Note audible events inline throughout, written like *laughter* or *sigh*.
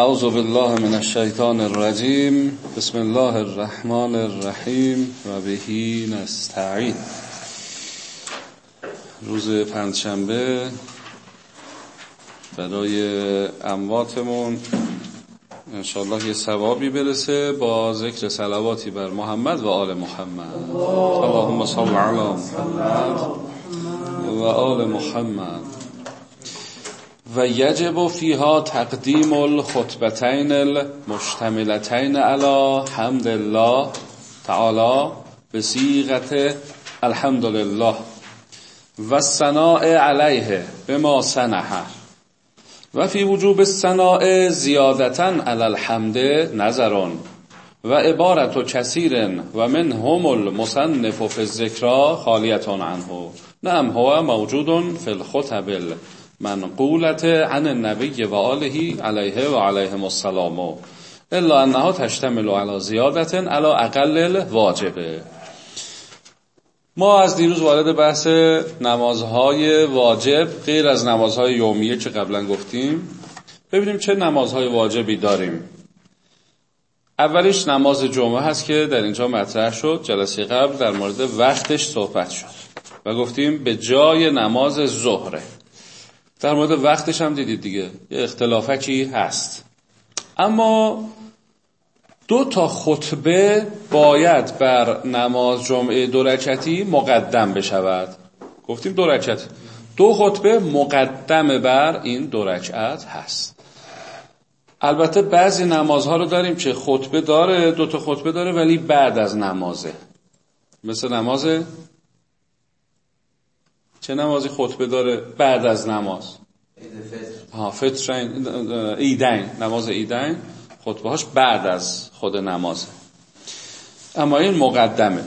اعوذ بالله من الشیطان الرجیم. بسم الله الرحمن الرحیم و بهی نستعین. روز پنجشنبه برای امواتمون انشاءالله یه ثوابی برسه با ذکر سلواتی بر محمد و آل محمد. اللهم صل علی محمد و آل محمد. و یجب فیها تقدیم الخطبتین المشتملتین علی حمد الله تعالی به سیغت الحمد لله و سناء علیه به ما سنحه و فی وجوب السناء زیادتا علی الحمد نظرون و عبارت و کثیر و من هم المصنف فی الذکرا خالیتان عنه. نعم هو موجود فی الخطب منقولت عن النبی و آله علیه و علیهم السلام. الا انها تشتمل على زیادت على اقل واجبه ما از دیروز وارد بحث نمازهای واجب غیر از نمازهای یومیه که قبلا گفتیم ببینیم چه نمازهای واجبی داریم. اولیش نماز جمعه هست که در اینجا مطرح شد جلسه قبل در مورد وقتش صحبت شد. و گفتیم به جای نماز ظهره. در مورد وقتش هم دیدید دیگه. یه اختلافکی هست. اما دو تا خطبه باید بر نماز جمعه دو رکعتی مقدم بشود. گفتیم دو دو خطبه مقدم بر این دو رکعت هست. البته بعضی نمازها رو داریم که خطبه داره دو تا خطبه داره ولی بعد از نمازه. مثل نماز چه نمازی خطبه داره بعد از نماز؟ ها فطر. ایدین نماز ایدین خطبه هاش بعد از خود نمازه. اما این مقدمه.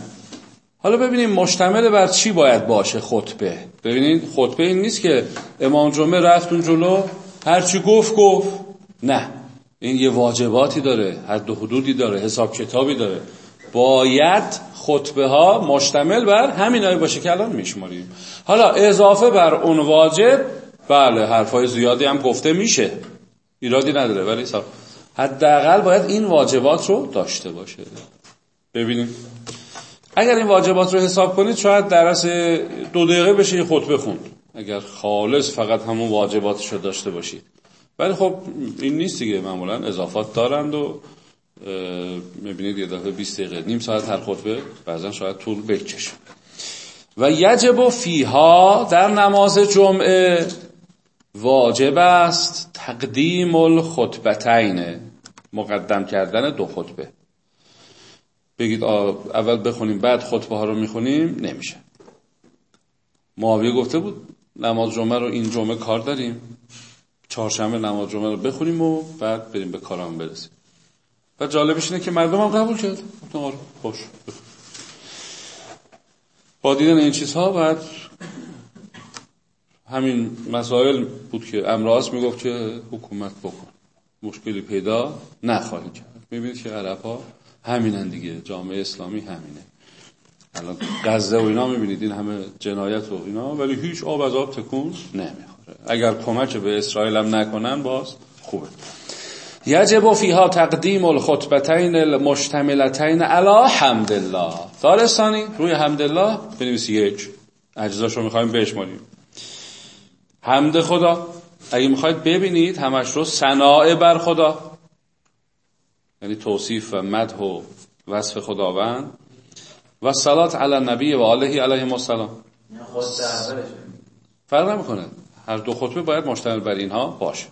حالا ببینیم مشتمل بر چی باید باشه خطبه. ببینید خطبه این نیست که امام جمعه رفت اون جلو هرچی گفت گفت. نه. این یه واجباتی داره حد و حدودی داره حساب کتابی داره. باید خطبه ها مشتمل بر همین باشه که الان میشماریم. حالا اضافه بر اون واجب بله حرفای زیادی هم گفته میشه. ایرادی نداره ولی حداقل باید این واجبات رو داشته باشه. ببینیم. اگر این واجبات رو حساب کنید شاید درس دو دقیقه بشه یه خطبه خوند. اگر خالص فقط همون واجباتش رو داشته باشید. ولی خب این نیست دیگه معمولا اضافات دارند و می‌بینید یه دفعه 20 دقیقه نیم ساعت هر خطبه بعضا شاید طول بکشه. و یجب فیها در نماز جمعه واجب است تقدیم الخطبتین مقدم کردن دو خطبه. بگید اول بخونیم بعد خطبه ها رو می‌خونیم؟ نمیشه. معاویه گفته بود نماز جمعه رو این جمعه کار داریم. چهارشنبه نماز جمعه رو بخونیم و بعد بریم به کارام برسیم. و جالبش اینه که مردم هم قبول کرد. آره خوش با دیدن این چیزها بعد همین مسائل بود که امراض می‌گفت که حکومت بکن. مشکلی پیدا نخواهی کرد. می‌بینید که عرب ها همینن دیگه. جامعه اسلامی همینه. الان غزه و اینا می‌بینید. این همه جنایت و اینا ولی هیچ آب از آب تکون نمی‌خوره. اگر کمک به اسرائیل هم نکنن باز خوبه. یجب فیها تقدیم الخطبتین المشتملتین علی حمد الله دارستانی روی حمد الله بنویسی یک اجزاش رو می‌خوایم بشماریم. حمد خدا. اگه می‌خواید ببینید همش رو صناع بر خدا. یعنی توصیف و مدح و وصف خداوند. و صلات علی نبی و آله علیه السلام. فرق نمی‌کنه. هر دو خطبه باید مشتمل بر اینها باشه.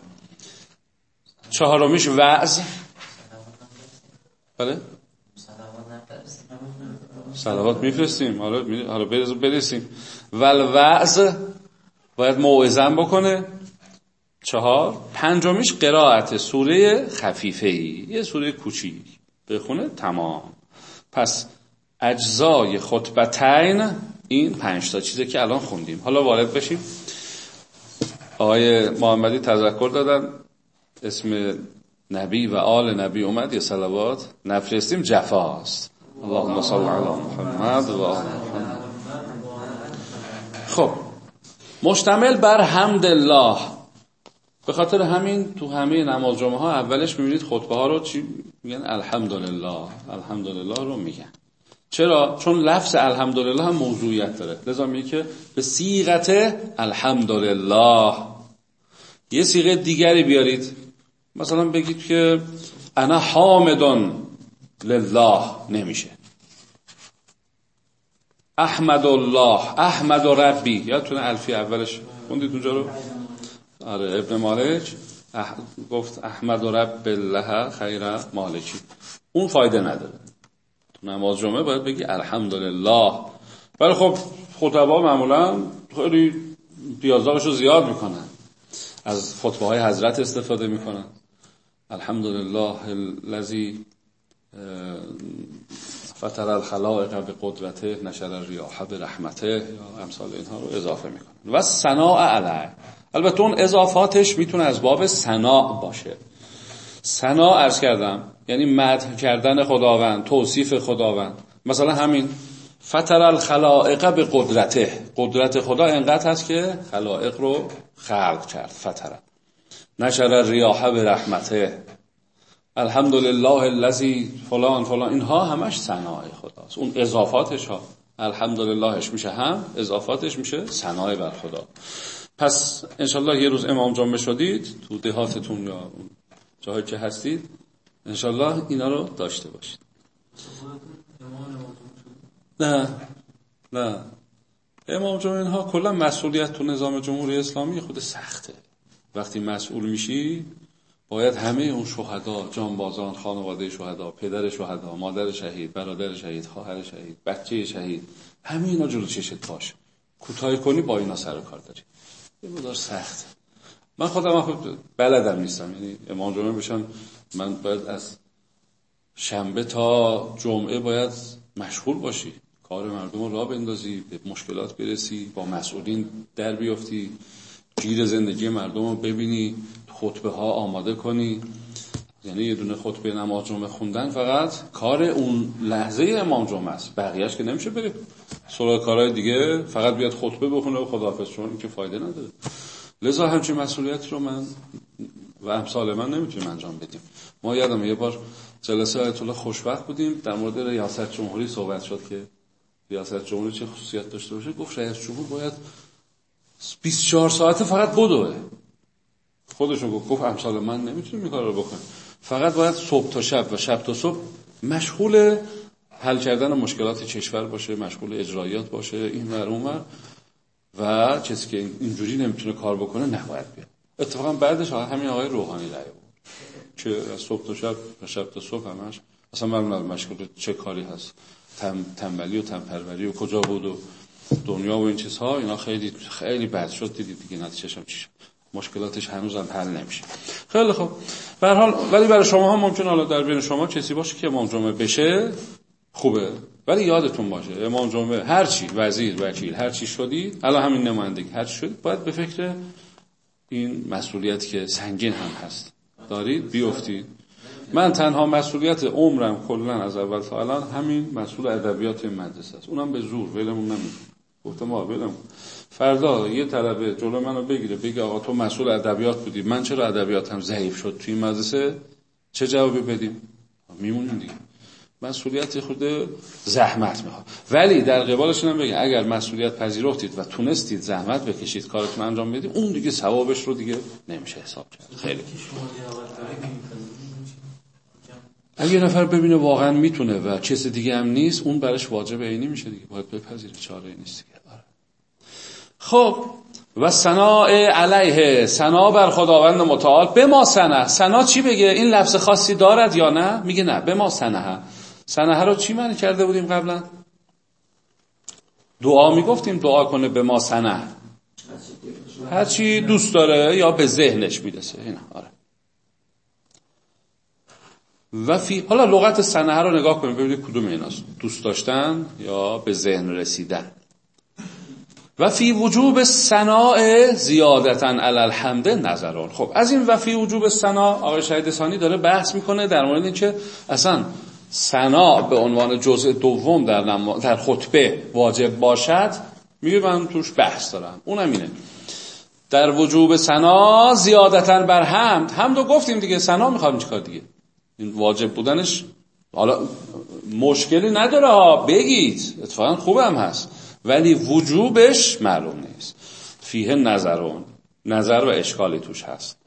چهارمیش وعظ. بله. صلوات میفرستیم. حالا حالا برسیم. ول وعظ باید موعظم بکنه. چهار. پنجمیش قرائت. سوره خفیفه ای یه سوره کوچیک. بخونه تمام. پس اجزای خطبتین این پنج تا چیزی که الان خوندیم. حالا وارد بشیم. آقای محمدی تذکر دادن. اسم نبی و آل نبی اومد یه صلوات. نفرستیم جفاست اللهم صل علی محمد و آل خب مشتمل بر حمد الله. به خاطر همین تو همه نماز جمعه ها اولش می‌بینید خطبه ها رو چی میگن؟ الحمدلله. الحمدلله رو میگن. چرا؟ چون لفظ الحمدلله هم موضوعیت داره. لذا میگه که به سیغت الحمدلله. یه سیغه دیگری بیارید. مثلا بگید که انا حامدون لله نمیشه. احمد الله احمد و ربی. یادتونه الفی اولش؟ خوندید اونجا رو؟ آره ابن مالک. گفت احمد و رب الله خیر مالکی. اون فایده نداره. تو نماز جمعه باید بگی الحمدلله. ولی خب خطبا معمولا خیلی پیازداغش رو زیاد می‌کنن. از خطبه های حضرت استفاده می‌کنن. الحمدلله الذی فتر الخلائق به قدرته نشر الریاح به رحمته یا امثال اینها رو اضافه می‌کنن و سناع علی البته اون اضافاتش می‌تونه از باب سنا باشه. سنا ارز کردم یعنی مدح کردن خداوند توصیف خداوند. مثلا همین فتر الخلائق به قدرته قدرت خدا انقدر هست که خلائق رو خلق کرد فتره نشر ریاحه به رحمته الحمدلله الذی فلان فلان. اینها همش ثنای خداست. اون اضافاتش ها. الحمدللهش میشه هم اضافاتش میشه ثنای بر خدا. پس انشالله یه روز امام جمعه شدید تو دهاتتون یا جایی که هستید انشالله اینا رو داشته باشید. نه نه. امام جمعه اینها کلا مسئولیت تو نظام جمهوری اسلامی خود سخته. وقتی مسئول میشی باید همه اون شهدا جانبازان خانواده شهدا پدر شهدا مادر شهید برادر شهید خواهر شهید بچه شهید همه اینا جلو چشت باش. کوتاه کنی با اینا سر کار داری. یه مدار سخت. من خودم خود بلدم نیستم. یعنی امام جمعه بشم من باید از شنبه تا جمعه باید مشغول باشی. کار مردم رو را بندازی به مشکلات برسی با مسئولین در بیافتی. گیر زندگی مردم رو ببینی خطبه ها آماده کنی. یعنی یه دونه خطبه نماز جمعه خوندن فقط کار اون لحظه امام جمعه است. بقیهش که نمیشه بری سراغ کارهای دیگه فقط بیاد خطبه بخونه و خداحافظ چون که فایده نداره. لذا همچین مسئولیتی رو من و امثال من نمی‌تونیم انجام بدیم. ما یادم یه بار جلسه آیت الله خوشبخت بودیم. در مورد ریاست جمهوری صحبت شد که ریاست جمهوری چه خصوصیت داشته باشه. گفت رئیس جمهور باید 24 ساعته فقط بدوه. خودشون گفت گفت امثال من نمی‌تونیم این کار رو بکنیم. فقط باید صبح تا شب و شب تا صبح مشغول حل کردن مشکلات کشور باشه مشغول اجرایات باشه این ور اون و کسی که اینجوری نمی‌تونه کار بکنه نباید بیاد. اتفاقا بعدش همین آقای روحانی رای بود. که از صبح تا شب و شب تا صبح همش. اصلا من مشغول چه کاری هست؟ تم، تنبلی و تنپروری و کجا بود و دنیا و این چیزها اینا خیلی خیلی بد شد. دیدید دیگه نتیجهش هم چی مشکلاتش هنوز هم حل نمیشه. خیلی خوب. به حال ولی برای شما هم ممکن حالا در بین شما کسی باشه که امام جمعه بشه خوبه. ولی یادتون باشه امام جمعه هر چی وزیر وکیل هر چی شدی الان همین نمایندگی هر چی شدید باید به فکر این مسئولیتی که سنگین هم هست. دارید؟ بیفتید. من تنها مسئولیت عمرم کلا از اول تا الان همین مسئول ادبیات مدرسه است. اونم به زور ولمون نمی‌کنه گفتم آقا ولم فردا یه طلبه جلو منو بگیره بگه آقا تو مسئول ادبیات بودی. من چرا ادبیاتم ضعیف شد توی مدرسه؟ چه جوابی بدیم؟ میمونیم دیگه. مسئولیت خود زحمت می‌خواد. ولی در قبالش هم بگه اگر مسئولیت پذیرفتید و تونستید زحمت بکشید کارتون انجام بدید اون دیگه ثوابش رو دیگه نمیشه حساب کرد. خیلی. اگه نفر ببینه واقعا می‌تونه و کسی دیگه هم نیست اون برش واجب عینی میشه دیگه. باید بپذیره چاره نیست دیگه. آره. خب و سنا علیه. سنا بر خداوند متعال. به ما سنه سنا چی بگه؟ این لفظ خاصی دارد یا نه؟ میگه نه. به ما سنه سنه رو چی معنی کرده بودیم قبلا؟ دعا می‌گفتیم دعا کنه به ما سنه هرچی دوست داره یا به ذهنش می‌رسه. اینا. آره. و فی حالا لغت سنه رو نگاه کنیم ببینید کدوم ایناست. دوست داشتن یا به ذهن رسیدن. و فی وجوب سناء زیادتا علی الحمد نظران. خب از این و فی وجوب سنا آقای شهید ثانی داره بحث می‌کنه در مورد اینکه اصلا سنا به عنوان جزء دوم در, در خطبه واجب باشد میگه من توش بحث دارم. اونم اینه. در وجوب سنا زیادتا بر حمد. حمد رو گفتیم دیگه سنا می‌خوام چیکار دیگه؟ این واجب بودنش حالا مشکلی نداره بگید. اتفاقا خوبم هست. ولی وجوبش معلوم نیست. فیه نظرون. نظر و اشکالی توش هست.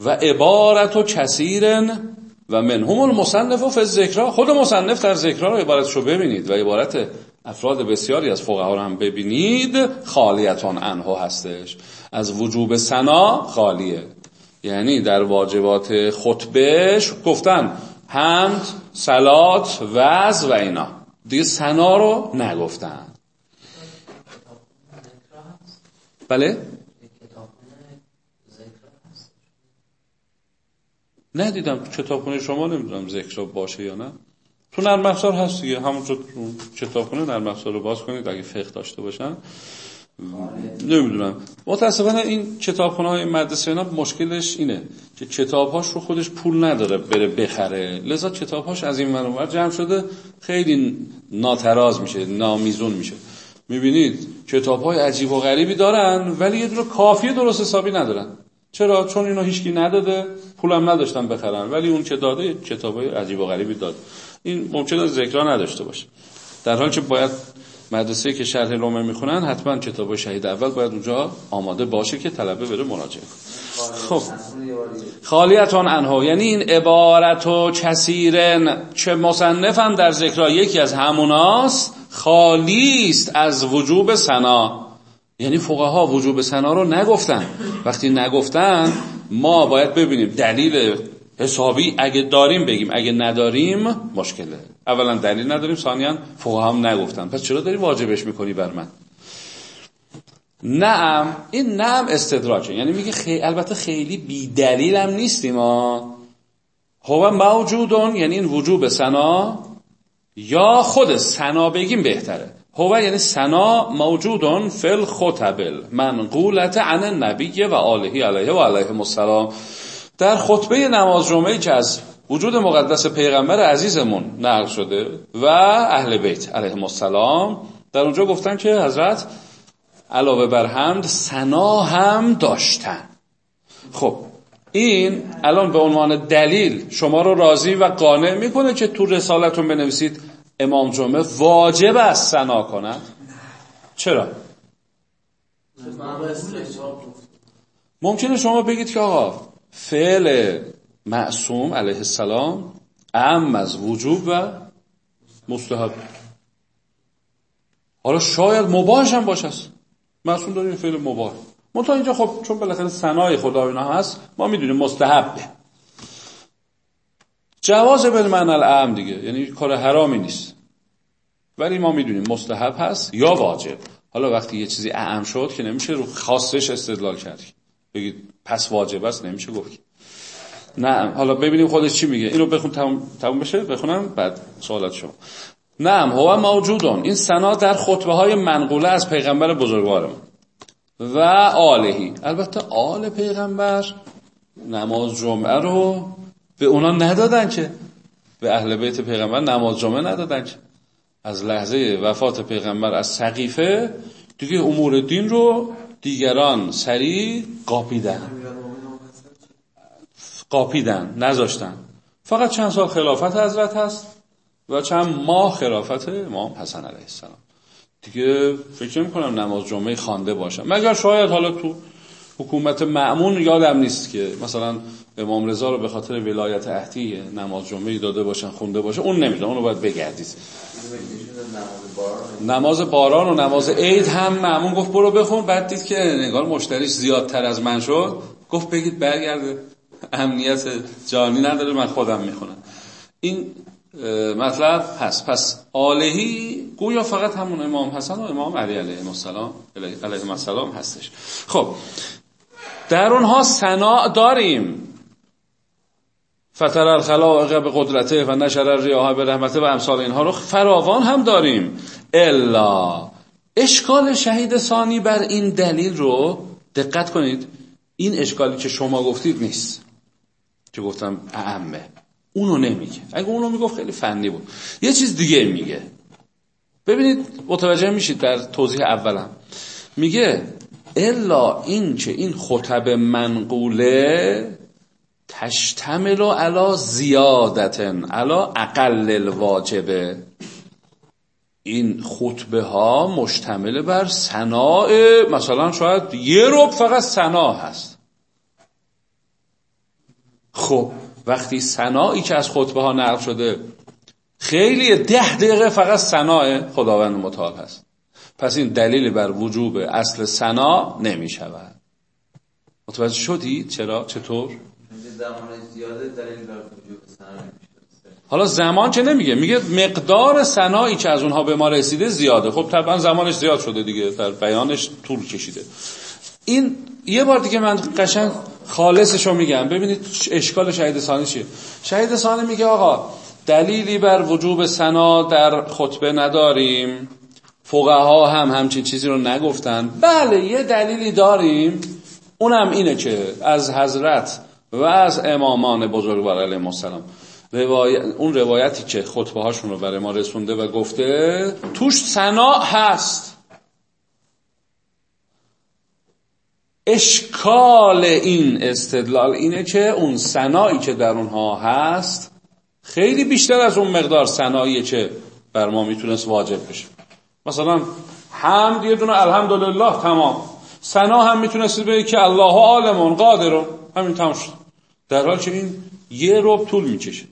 و عبارت و کثیرن و منهم المصنف و ذکرها خود مصنف در ذکرها رو عبارتش رو ببینید و عبارت افراد بسیاری از فقها رو هم ببینید. خالیتان انها هستش. از وجوب سنا خالیه. یعنی در واجبات خطبهش گفتن حمد سلات وز و اینا. دیگه سنا رو نگفتن. بله؟ نه دیدم کتابخونه شما نمی‌دونم ذکر باشه یا نه. تو نرم افزار هست دیگه. همونجا کتابخونه نرم افزار رو باز کنید اگه فقه داشته باشن. نمی‌دونم. متاسفانه این کتابخونه های مدرسه اینا مشکلش اینه که کتابهاش رو خودش پول نداره بره بخره. لذا کتابهاش از این منور جمع شده خیلی ناتراز میشه نامیزون میشه. می‌بینید کتاب های عجیب و غریبی دارن ولی یه دونه کافی درست حسابی ندارن. چرا؟ چون اینو هیچکی نداده پولم نداشتن بخرن ولی اون که داده کتاب های عجیب و غریبی داد. این ممکنه ذکرا نداشته باشه. در حال که باید مدرسه که شرح لومه می‌خونن حتما کتاب شهید اول باید اونجا آماده باشه که طلبه بره مراجعه خب. خالیتان انها. یعنی این عبارت و کثیرن. چه مصنفم در ذکرها یکی از هموناست خالی است از وجوب سنا یعنی فقها وجوب سنا رو نگفتن. وقتی نگفتن ما باید ببینیم دلیل حسابی اگه داریم بگیم اگه نداریم مشکله. اولا دلیل نداریم ثانیا فقها هم نگفتن. پس چرا داری واجبش می‌کنی بر من؟ نعم این نعم استدراجه. یعنی میگه خی... البته خیلی بی دلیل هم نیستیم ها. هو موجودون یعنی این وجوب سنا یا خود سنا بگیم بهتره. هو یعنی سنا موجودون فل خطبل منقولت عن النبی و آلهی علیه و علیه السلام. در خطبه نماز جمعه که از وجود مقدس پیغمبر عزیزمون نقل شده و اهل بیت علیه السلام در اونجا گفتن که حضرت علاوه بر حمد سنا هم داشتن. خب این الان به عنوان دلیل شما رو راضی و قانع می‌کنه که تو رسالتون بنویسید امام جمعه واجب است سنا کند؟ چرا؟ ممکنه شما بگید که آقا فعل معصوم علیه السلام ام از وجوب و مستحب. حالا شاید مباش هم باشه. معصوم داریم فعل مباح. منتها اینجا خب چون بالاخره سنای خدا اینا هست ما می‌دونیم مستحبه جواز بل من الام دیگه یعنی کار حرامی نیست. ولی ما می‌دونیم مستحب هست یا واجب. حالا وقتی یه چیزی اعم شد که نمیشه رو خاصش استدلال کرد. بگید پس واجب است نمیشه گفت. نه حالا ببینیم خودش چی میگه. اینو بخون تموم, تموم بشه بخونم بعد سوالات شما. نعم هو موجودون. این سنا در خطبه های منقوله از پیغمبر بزرگوارم و آلهی. البته آل پیغمبر نماز جمعه رو به اونا ندادن که. به اهل بیت پیغمبر نماز جمعه ندادن که. از لحظه وفات پیغمبر از سقیفه دیگه امور دین رو دیگران سریع قاپیدن. قاپیدن نذاشتن. فقط چند سال خلافت حضرت هست و چند ماه خلافت امام حسن علیه السلام. دیگه فکر کنم نماز جمعه خوانده باشم. مگر شاید حالا تو حکومت معمون یادم نیست که مثلا امام رضا رو به خاطر ولایت عهدی نماز جمعه داده باشن خونده باشه اون نمی‌دونم اونو باید بگردید. نماز باران و نماز عید هم معمون گفت برو بخون. بعد دید که نگار مشتریش زیادتر از من شد گفت بگید برگرده. امنیت جانی نداره من خودم می‌خونم. این مطلب هست. پس آلهی گویا فقط همون امام حسن و امام علی علیه السلام علیه السلام هستش. خب در اونها سنا داریم. فتر الخلائق به قدرته و نشر الریاح به رحمته و امثال اینها رو فراوان هم داریم. الا اشکال شهید ثانی بر این دلیل رو دقت کنید. این اشکالی که شما گفتید نیست. که گفتم اعمه اونو نمیگه. اگه اونو می‌گفت خیلی فنی بود. یه چیز دیگه میگه. ببینید متوجه میشید در توضیح اولم. میگه الا این که این خطب منقوله تشتمل علا زیادتن علا اقل الواجبه. این خطبه ها مشتمل بر سناع مثلا شاید یه رب فقط سنا هست. خب وقتی سنایی که از خطبه ها نقل شده خیلی ده دقیقه فقط سناع خداوند متعال هست. پس این دلیل بر وجوب اصل سنا نمی شود متوجه شدید چرا؟ چطور؟ حالا زمان چه نمیگه؟ میگه مقدار سنایی که از اونها به ما رسیده زیاده. خب طبعا زمانش زیاد شده دیگه در بیانش طول کشیده. این یه بار دیگه من قشنگ خالصش رو میگم. ببینید اشکال شهید ثانی چیه؟ شهید ثانی میگه آقا دلیلی بر وجوب سنا در خطبه نداریم. فقها هم همچین چیزی رو نگفتن. بله یه دلیلی داریم. اونم اینه که از حضرت و از امامان بزرگوار علیهم السلام. روایت اون روایتی که خطبه هاشون رو برای ما رسونده و گفته توش سنا هست. اشکال این استدلال اینه که اون سنایی که در اونها هست خیلی بیشتر از اون مقدار سنایی که بر ما می‌تونست واجب بشه. مثلا حمد یه دونه الحمدلله تمام. سنا هم می‌تونست بگه که الله عالمون قادرون همین تمام شد. در حال که این یه رب طول می‌کشه.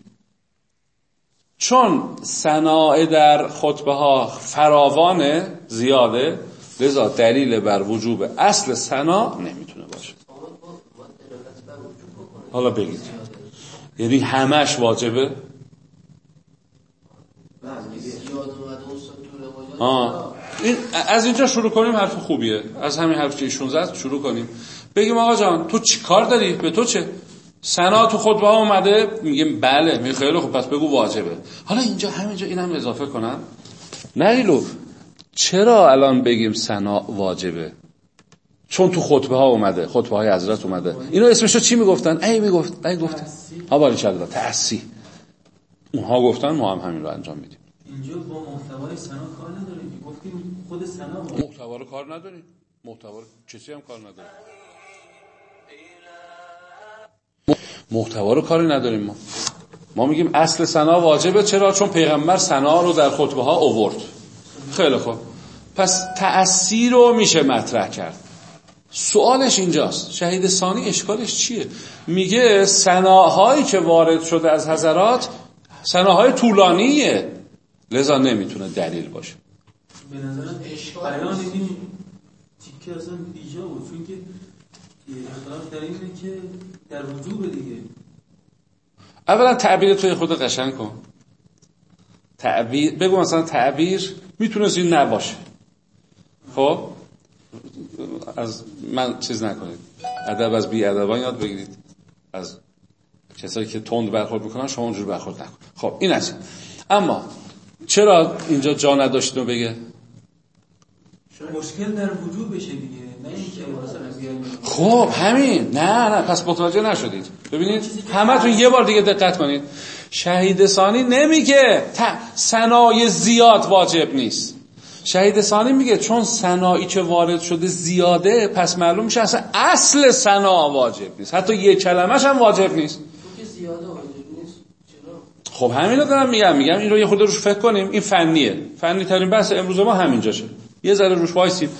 چون صناعه در خطبه ها فراوانه زیاده لذا دلیل بر وجوب اصل سنا نمی‌تونه باشه. حالا بگید. یعنی همش واجبه؟ آه. این از اینجا شروع کنیم حرف خوبیه. از همین حرف که ایشون زد شروع کنیم. بگیم آقا جان تو چی کار داری؟ به تو چه؟ سنا تو خطبه ها اومده. میگیم بله می خیلی خوب پس بگو واجبه. حالا اینجا همینجا اینم اضافه کنم. نریلو چرا الان بگیم سنا واجبه؟ چون تو خطبه ها اومده خطبه های حضرت اومده. اینو اسمشو چی می‌گفتن؟ ای می‌گفت ای گفتن ها باری چرا تأسی. اونها گفتن ما هم همین رو انجام میدیم. اینجا با محتوای سنا کار نداریم. گفتیم خود سنا محتوا رو کار نداریم. محتوا کسی هم کار نداره. محتوا رو کاری نداریم ما. ما میگیم اصل سنا واجبه چرا؟ چون پیغمبر سنا رو در خطبه ها اوورد خیلی خوب. پس تأثیر رو میشه مطرح کرد. سوالش اینجاست. شهید ثانی اشکالش چیه؟ میگه سناهایی که وارد شده از حضرات سناهای طولانیه. لذا نمی‌تونه دلیل باشه. به نظرم این تیکه اصلا بیجا بود. چون که اختلاف در اینه که در وجوب دیگه. اولا تعبیر توی خود قشنگ کن. تعبیر بگو مثلا تعبیر می‌تونست این نباشه. خب؟ از من چیز نکنید. ادب از بی ادبان یاد بگیرید. از کسایی که تند برخورد می‌کنن شما اونجور برخورد نکن خب این است اما چرا اینجا جا نداشتیم بگه؟ مشکل در وجود بشه دیگه. خب همین. نه نه. پس متوجه نشدید. ببینید همتون یه بار دیگه دقت کنید. شهید ثانی نمیگه سنای زیاد واجب نیست. شهید ثانی میگه چون سنایی که وارد شده زیاده پس معلوم میشه اصلا اصل سنا واجب نیست. حتی یه کلمش هم واجب نیست. خب همین رو دارم میگم. میگم این رو یه خود روش فکر کنیم. این فنیه. فنی ترین بحث امروز ما همینجاشه. یه ذره روش وایسید.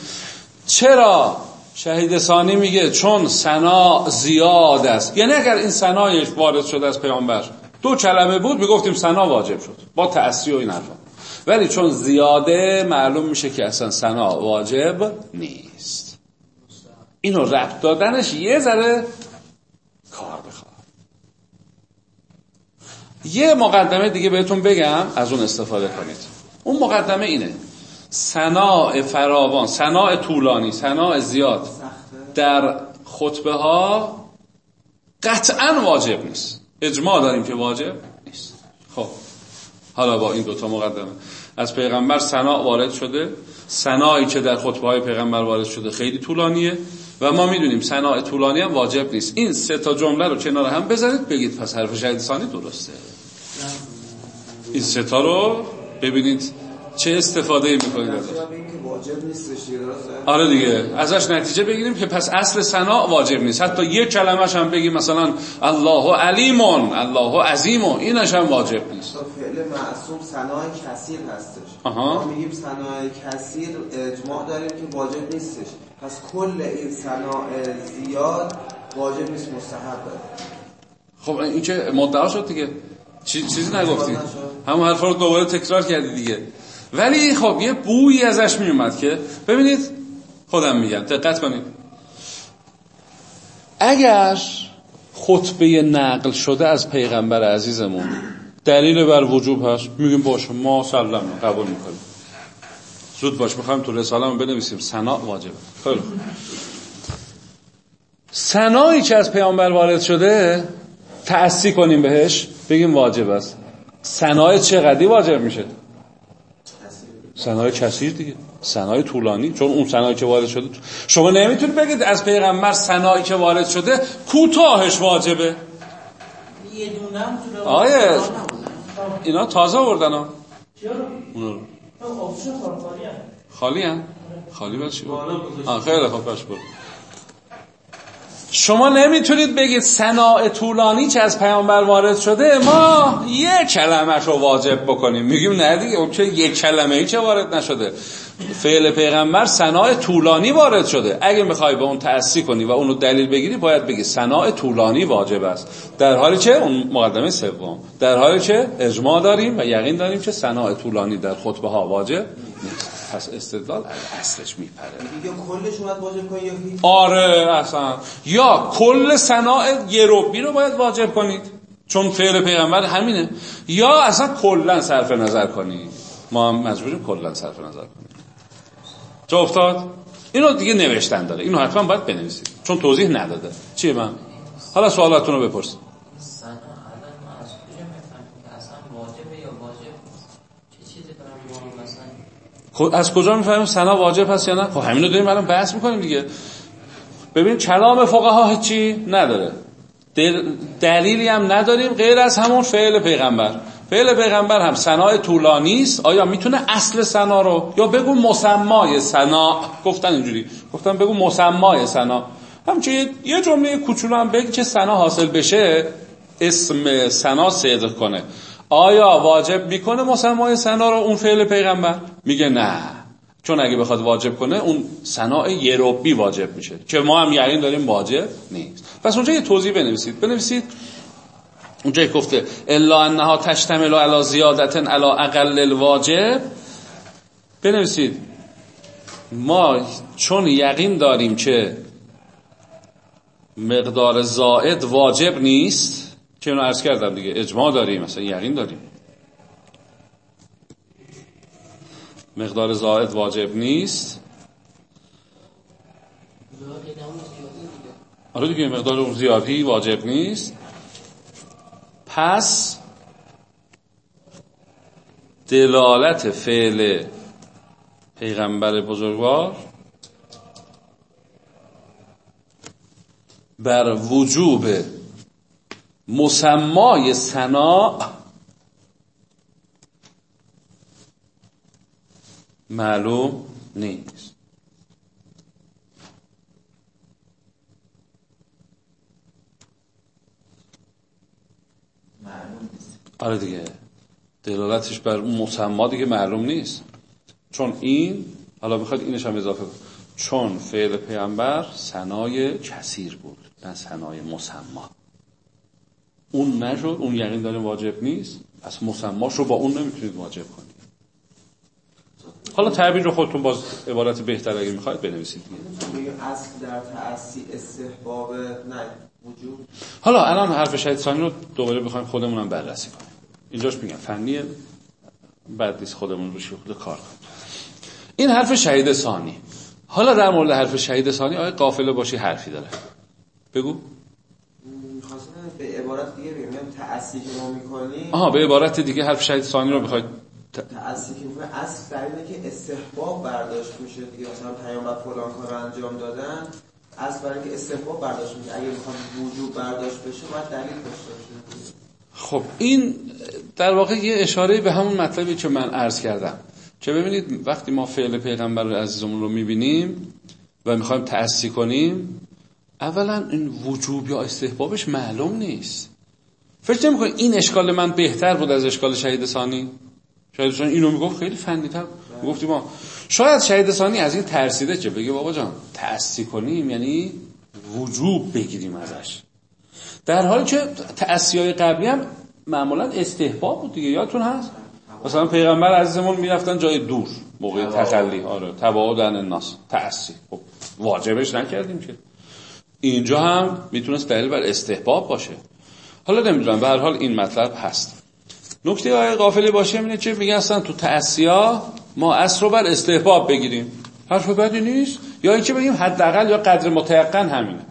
چرا؟ شهید ثانی میگه چون سنا زیاد است. یعنی اگر این سنایش وارد شده از پیامبر دو کلمه بود می‌گفتیم سنا واجب شد. با تأثیر و این حرفا. ولی چون زیاده معلوم میشه که اصلا سنا واجب نیست. اینو ربط دادنش یه ذره کار بخواد. یه مقدمه دیگه بهتون بگم از اون استفاده کنید. اون مقدمه اینه. سناع فراوان سناع طولانی سناع زیاد در خطبه ها قطعا واجب نیست. اجماع داریم که واجب نیست. خب حالا با این دوتا مقدمه. از پیغمبر سنا وارد شده. سنایی که در خطبه های پیغمبر وارد شده خیلی طولانیه و ما می‌دونیم سناع طولانی هم واجب نیست. این سه تا جمله رو کنار هم بذارید بگید پس حرف شهید ثانی درسته. این سه تا رو ببینید. چه استفاده ای می‌کنید ازش؟ آره دیگه ازش نتیجه بگیریم که پس اصل سنا واجب نیست. حتی یه کلمش هم بگیم مثلا الله علیمون الله عظیمون اینش هم واجب نیست. فعل معصوم سنا کثیر هستش. آها. ما میگیم سنا کثیر اجماع داریم که واجب نیستش. پس کل این سنا زیاد واجب نیست مستحب داره. خب این چه مدعا شد دیگه. چی چیزی نگفتی. همون حرفا رو دوباره تکرار کردی دیگه. ولی خب یه بویی ازش میومد که ببینید خودم میگم دقت کنید. اگر خطبه نقل شده از پیغمبر عزیزمون دلیل بر وجوب هست میگیم باشه ما سلم قبول می‌کنیم. زود باش می‌خوایم تو رساله بنویسیم. سنا واجبه. خیلی سنایی که از پیامبر وارد شده تأسی کنیم بهش بگیم واجب است. سنای چقدری واجب میشه؟ سنای کثیر دیگه. سنای طولانی. چون اون سنایی که وارد شده شما نمی‌تونید بگید از پیغمبر سنایی که وارد شده کوتاهش واجبه. یه آیه اینا تازه آوردن ها. چرا؟ هم خالی هم خالی بس چی بود؟ خیلی خوب باش شما نمی‌تونید بگید سناع طولانی که از پیامبر وارد شده؟ ما یک کلمه رو واجب بکنیم. میگیم نه دیگه اون چه یک کلمه ای چه وارد نشده؟ فعل پیغمبر سناع طولانی وارد شده. اگه می‌خوای به اون تأسی کنی و اونو دلیل بگیری باید بگی سناع طولانی واجب است. در حالی که اون مقدمه سوم در حالی که اجماع داریم و یقین داریم که سناع طولانی در خطبه ها واجب نیست. پس استدلال از اصلش میپره. دیگه کلش اومد واجب کنی یا هیچ؟ آره اصلا. یا کل صناع یروبی رو باید واجب کنید. چون فعل پیغمبر همینه. یا اصلا کلا صرف نظر کنید ما هم مجبوریم کلا صرف نظر کنیم. جا افتاد؟ اینو دیگه نوشتن داره. اینو حتما باید بنویسید. چون توضیح نداده. چیه من؟ حالا سوالاتون رو بپرسید سنا الان ما از کجا می‌فهمیم که اصلا واجبه یا واجب نیست چه چیزی برای ما مثلا خب از کجا می‌فهمیم سنا واجب هست یا نه؟ خب همینو داریم الان بحث می‌کنیم دیگه. ببین کلام فقها چی نداره. دل- دلیلی هم نداریم غیر از همون فعل پیغمبر. فعل پیغمبر هم سنای طولانی است. آیا می‌تونه اصل سنا رو؟ یا بگو مسمای سنا گفتن اینجوری. گفتن بگو مسمای سنا همچنین یه جمله کوچولو هم بگی که سنا حاصل بشه. اسم سنا صدق کنه. آیا واجب می‌کنه مسمای سنا رو اون فعل پیغمبر؟ میگه نه. چون اگه بخواد واجب کنه اون صناع یروبی واجب میشه. که ما هم یقین داریم واجب نیست. پس اونجا یه توضیح بنویسید. بنویسید. اونجا گفته الا انها تشتمل علی زیادت علی اقل الواجب. بنویسید. ما چون یقین داریم که مقدار زائد واجب نیست که اونو عرض کردم دیگه اجماع داریم مثلا یقین داریم. مقدار زائد واجب نیست. آره دیگه مقدار اون زیادی واجب نیست. پس دلالت فعل پیغمبر بزرگوار بر وجوب مسمای سنا معلوم نیست. معلوم نیست آره دیگه. دلالتش بر اون مسما دیگه معلوم نیست. چون این حالا می‌خواد اینش هم اضافه کنم چون فعل پیامبر سنای کثیر بود نه سنای مسما. اون نشد اون یقین داریم واجب نیست. پس مسماش رو با اون نمی‌تونید واجب کنید. حالا تعبیر رو خودتون باز عبارت بهتر اگه می‌خواید بنویسید. اصل در تأسی استحباب نه وجود. حالا الان حرف شهید ثانی رو دوباره بخوایم خودمونم بررسی کنیم. اینجاش میگم فنیه بعد نیست خودمون روش خود کار کنیم. این حرف شهید ثانی. حالا در مورد حرف شهید ثانی آیا قافله باشی حرفی داره؟ بگو. به عبارت دیگه بگم. که ما می‌کنیم. آها به عبارت دیگه حرف شهید ثانی رو بخواید ت- تأسی که می‌کنیم اصل در اینه که استحباب برداشت میشه دیگه. مثلا پیامبر فلان کار انجام دادن اصل برای اینکه استحباب برداشت میشه. اگه می‌خوام وجود برداشت بشه باید دلیل داشته باشه. خب این در واقع یه اشاره به همون مطلبی که من عرض کردم. که که ببینید وقتی ما فعل پیغمبر عزیزمون رو می‌بینیم و می‌خوایم تأسی کنیم اولا این وجوب یا استحبابش معلوم نیست. فکر نمی این اشکال من بهتر بود از اشکال شهید ثانی؟ شهید ثانی اینو می‌گفت خیلی فنی تر گفتیم ما شاید شهید ثانی از این ترسیده که بگه بابا جان تأسی کنیم یعنی وجوب بگیریم ازش. در حالی که تأسی های قبلی هم معمولا استحباب بود دیگه یادتون هست؟ مثلا پیغمبر عزیزمون می‌رفتن جای دور موقع تخلی. آره تباعدن الناس تأسی. خب واجبش نکردیم که. اینجا هم می‌تونست دلیل بر استحباب باشه. حالا نمی‌دونم به هر حال این مطلب هست. نکته های قافلی باشه اینه چه میگن اصلا تو تأسیا ما اصر رو بر استحباب بگیریم؟ حرف بدی نیست؟ یا اینکه بگیم حداقل یا قدر متيقن همینه.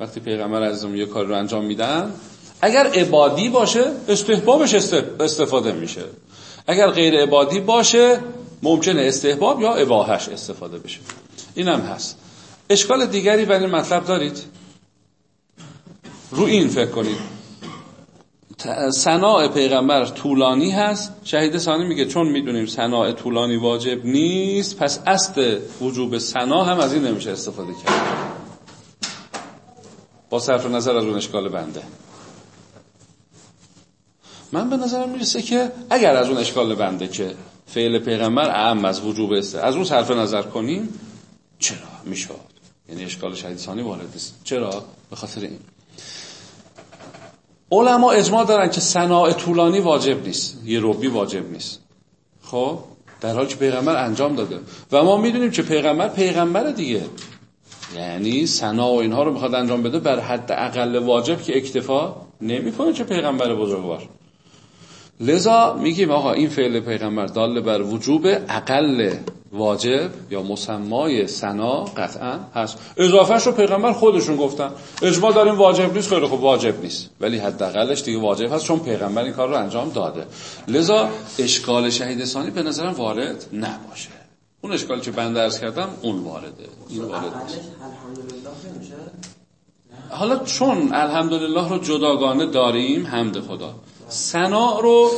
وقتی پیغمبر عزیزم یه کار رو انجام میدن اگر عبادی باشه استحبابش استفاده میشه. اگر غیر عبادی باشه ممکنه استحباب یا اباهش استفاده بشه. اینم هست. اشکال دیگری بر این مطلب دارید؟ رو این فکر کنید. سناع پیغمبر طولانی هست. شهید ثانی میگه چون می‌دونیم سناع طولانی واجب نیست پس اصل وجوب سنا هم از این نمیشه استفاده کرد. با صرف نظر از اون اشکال بنده. من به نظرم می‌رسه که اگر از اون اشکال بنده که فعل پیغمبر اعم از وجوب است از اون صرف نظر کنیم چرا می‌شود یعنی اشکال شهید ثانی وارد است چرا؟ به خاطر این. علما اجماع دارن که صناع طولانی واجب نیست یه روبی واجب نیست. خب در حالی که پیغمبر انجام داده. و ما می‌دونیم که پیغمبر پیغمبر دیگه. یعنی صناع و اینها رو می‌خواد انجام بده بر حد اقل واجب که اکتفا نمی‌کنه که پیغمبر بزرگوار. لذا میگیم آقا این فعل پیغمبر دال بر وجوب اقل واجب یا مسمای سنا قطعا هست. اضافهش رو پیغمبر خودشون گفتن. اجماع داریم واجب نیست خیلی خوب واجب نیست. ولی حداقلش دیگه واجب هست چون پیغمبر این کار رو انجام داده. لذا اشکال شهید ثانی به نظرم وارد نباشه. اون اشکالی که بنده ارز کردم اون وارده. این وارد نیست. حالا چون الحمدلله رو جداگانه داریم حمد خدا. سنا رو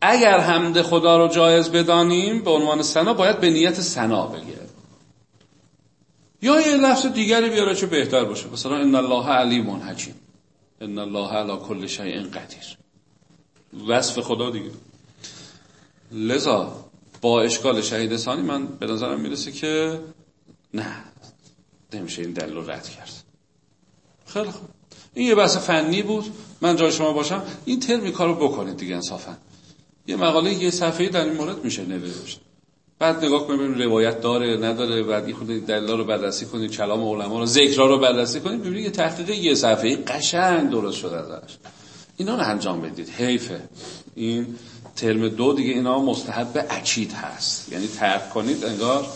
اگر حمد خدا رو جایز بدانیم به عنوان سنا باید به نیت سنا بگه. یا یه لفظ دیگری بیاره چه بهتر باشه. مثلا ان الله علیم حکیم. ان الله علی کل شیء قدیر. وصف خدا دیگه. لذا با اشکال شهید ثانی من به نظرم می‌رسه که نه نمیشه این دلیل رو رد کرد. خیلی خوب. این یه بحث فنی بود. من جای شما باشم. این ترمی کارو بکنید دیگه انصافا. یه مقاله یه صفحه در این مورد میشه نوشت. بعد نگاه کنید روایت داره نداره بعد این خود دلیل رو بررسی کنید کلام علما رو ذکرها رو بررسی کنید ببینید یه تحقیق یه صفحه قشنگ درست شده ازش. اینا رو انجام بدید. حیفه. این ترم دو دیگه اینا مستحب اکید هست. یعنی ترک کنید انگار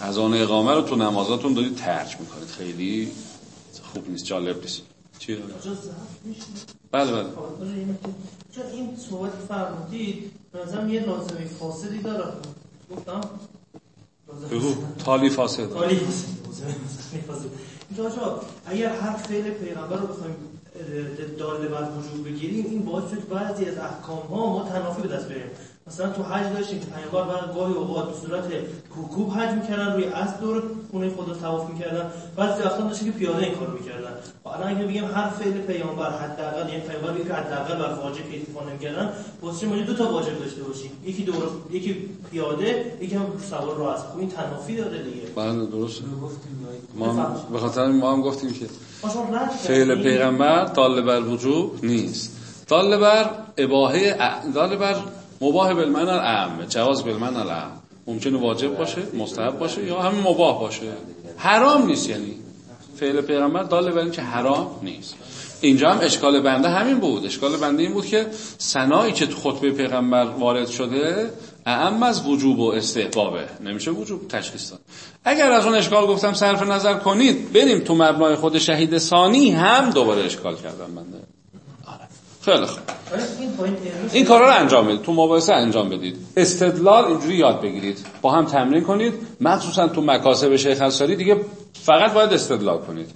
از آن اقامه رو تو نمازاتون دارید ترک می‌کنید. خیلی خوب نیست جالب نیست. چی؟ بله بله. چون این صحبت فرمودید نظرم یه لازمی فاصلی داره گفتم بگو. تالی فاصل تالی فاصل اگر هر فعل پیغمبر رو بخوایم داله بر وجود بگیریم این باعث شد بعضی از احکام ها ما تنافی به دست بریم مثلا تو حج داشتیم که پیامبر بعد گاهی اوقات به صورت کوکوب حج می‌کردن روی اسب دور خونه خدا طواف می‌کردن. بعد وقتا داشتیم که پیاده این کارو می‌کردن. و الان اگه بگیم هر فعل پیامبر حداقل یعنی پیامبر که حداقل بر واجب اتفاق نمی‌کردن واسه ما دو تا واجب داشته باشیم؟ یکی دور یکی پیاده یکی هم سوار رو خب این تنافی داره دیگه. بله درست. ما به خاطر ما هم گفتیم که فعل پیغمبر دال بر وجوب نیست. دال بر اباهه دال بر مباح بالمعنی الاعم جواز بالمعنی الاعم ممکنه واجب باشه مستحب باشه یا همین مباح باشه. حرام نیست یعنی. فعل پیغمبر داله بر که حرام نیست. اینجا هم اشکال بنده همین بود. اشکال بنده این بود که سنایی که تو خطبه پیغمبر وارد شده اعم از وجوب و استحبابه. نمیشه وجوب تشخیص داد. اگر از اون اشکال گفتم صرف نظر کنید بریم تو مبنای خود شهید ثانی هم دوباره اشکال کردم بنده. خیلی خوب. آره، این امروز این کارا رو انجام بدید. تو مباحثه انجام بدید. استدلال اینجوری یاد بگیرید. با هم تمرین کنید. مخصوصا تو مکاسب شیخ انصاری دیگه فقط باید استدلال کنید.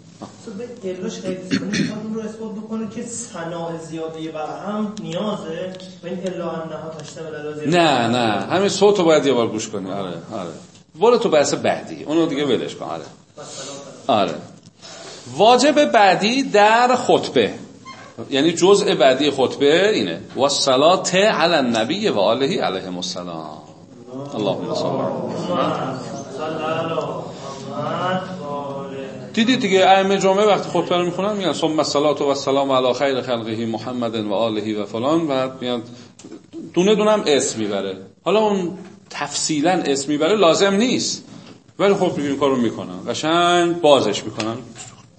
اون رو اثبات بکنه که صناع زیاده بر هم نیازه. و این الا انها نه نه. همین صوت رو باید یه بار گوش کنی. آره آره. برو تو بحث بعدی. اونو دیگه ولش کن. آره. آره. واجب بعدی در خطبه. یعنی جزء بعدی خطبه اینه. و صلات علی النبی و آله علیهم السلام. اللهم صل و. دیدید دیگه ائمه جمعه وقتی خطبه رو می‌خونن میگن ثم الصلاه و السلام علی خیر خلقه محمد و آله و فلان. بعد میاد دونه دونم اسم می‌بره. حالا اون تفصیلا اسم می‌بره لازم نیست. ولی خب این کارو می‌کنن. قشنگ بازش می‌کنن.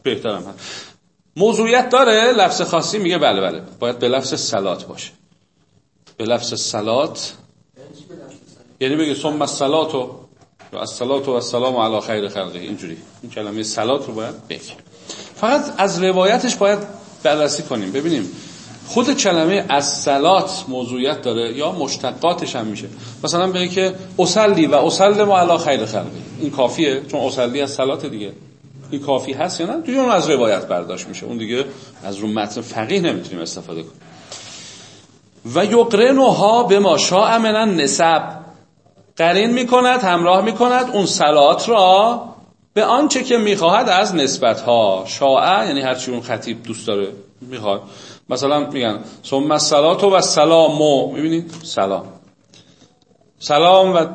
بهترم هست. موضوعیت داره؟ لفظ خاصی میگه بله بله. باید به لفظ سلات باشه. به لفظ سلات. یعنی بگه ثم الصلاه و الصلاه و السلام علی خیر خلقه. اینجوری. این کلمه سلات رو باید بگیم فقط از روایتش باید بررسی کنیم. ببینیم. خود کلمه از سلات موضوعیت داره یا مشتقاتش هم میشه. مثلا بگه که اصلی و اسلم علی خیر خلقه. این کافیه چون اصلی از سلات دیگه. کافی هست یا نه؟ دیگه اون از روایت برداشت میشه. اون دیگه از رو متن فقیه نمی‌تونیم استفاده کنیم. و یقرنها به ما شاء من النسب. قرین می‌کند همراه می‌کند اون سلات را به آنچه که می‌خواهد از نسبت ها شاء یعنی هرچی اون خطیب دوست داره می‌خواد. مثلا میگن ثم الصلاه و السلام. می‌بینید؟ سلام. سلام و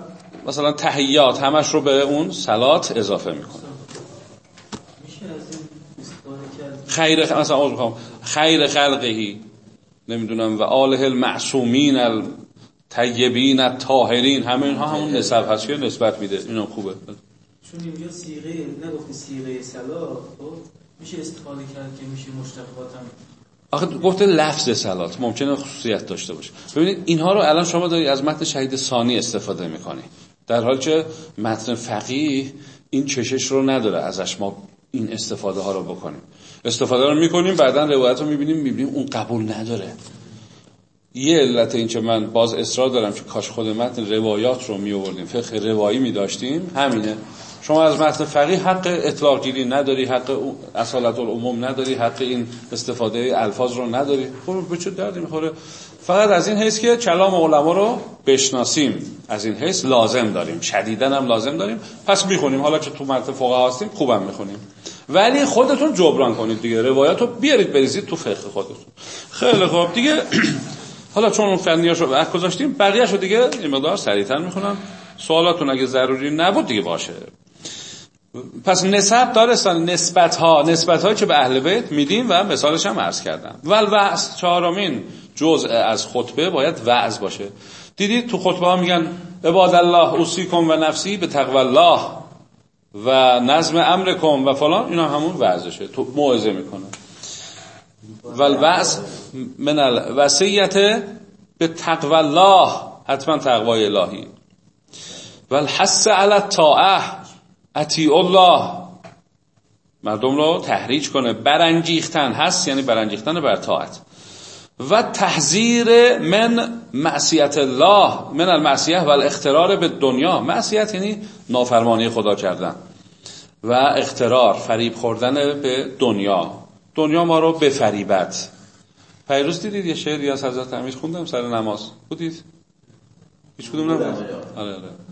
مثلا تحیات همش رو به اون سلات اضافه می‌کنه میشه از این استفاده کرد خیر. مثلا می‌خوام. خیر خلقهی. نمی‌دونم. و آله المعصومین الطیبین الطاهرین. همه اینها همون نسب هست. که نسبت میده؟ اینا خوبه. چون اینجا سیغه نگفتی سیغه سلا خب میشه استفاده کرد که میشه مشتقات هم آخه گفته لفظ سلات ممکنه خصوصیت داشته باشه. ببینید اینها رو الان شما داری از متن شهید ثانی استفاده می‌کنی. در حالی که متن فقیه این چشش رو نداره ازش. ما این استفاده ها رو بکنیم. استفاده رو می‌کنیم بعدا روایت رو می‌بینیم می‌بینیم اون قبول نداره. یه علت این که من باز اصرار دارم که کاش خود متن روایات رو می آوردیم فقه روایی می داشتیم همینه. شما از متن فقیه حق اطلاق گیری نداری حق اصالت العموم نداری حق این استفاده الفاظ رو نداری. خب به چه دردی می‌خوره؟ فقط از این حیث که کلام علما رو بشناسیم. از این حیث لازم داریم. شدیدن هم لازم داریم. پس می‌خونیم. حالا که تو متن فقها هستیم خوبم می‌خونیم. ولی خودتون جبران کنید دیگه. روایت رو بیارید بریزید تو فقه خودتون. خیلی خوب. دیگه *clears throat* حالا چون اون فنیاش رو وقت گذاشتیم بقیه‌اش رو دیگه این مقدار سریعتر می‌خونم. سوالاتون اگه ضروری نبود دیگه باشه. پس نسب دارستان نسبت ها نسبت هایی که به اهل بیت میدیم و مثالش هم عرض کردم. ول وعظ چهارمین جزء از خطبه باید وعظ باشه. دیدید تو خطبه ها میگن عباد الله اوصیکم و نفسی به تقوی الله و نظم امرکم و فلان. اینا همون وعظشه. تو موعظه می‌کنه والوعظ من الوصیت به تقوی الله. حتما تقوای الهی. والحث علی الطاعه. اطیع الله مردم رو تحریج کنه. برانگیختن هست یعنی برانگیختن بر طاعت. و تحذیر من معصیت الله من المعصیه و الاخترار به دنیا. معصیت یعنی نافرمانی خدا کردن. و اخترار فریب خوردن به دنیا. دنیا ما رو بفریبد. پیروز دیدید یه شعری از حضرت امیر؟ خوندم سر نماز. بودید؟ هیچ کدوم نبود؟ آره آره.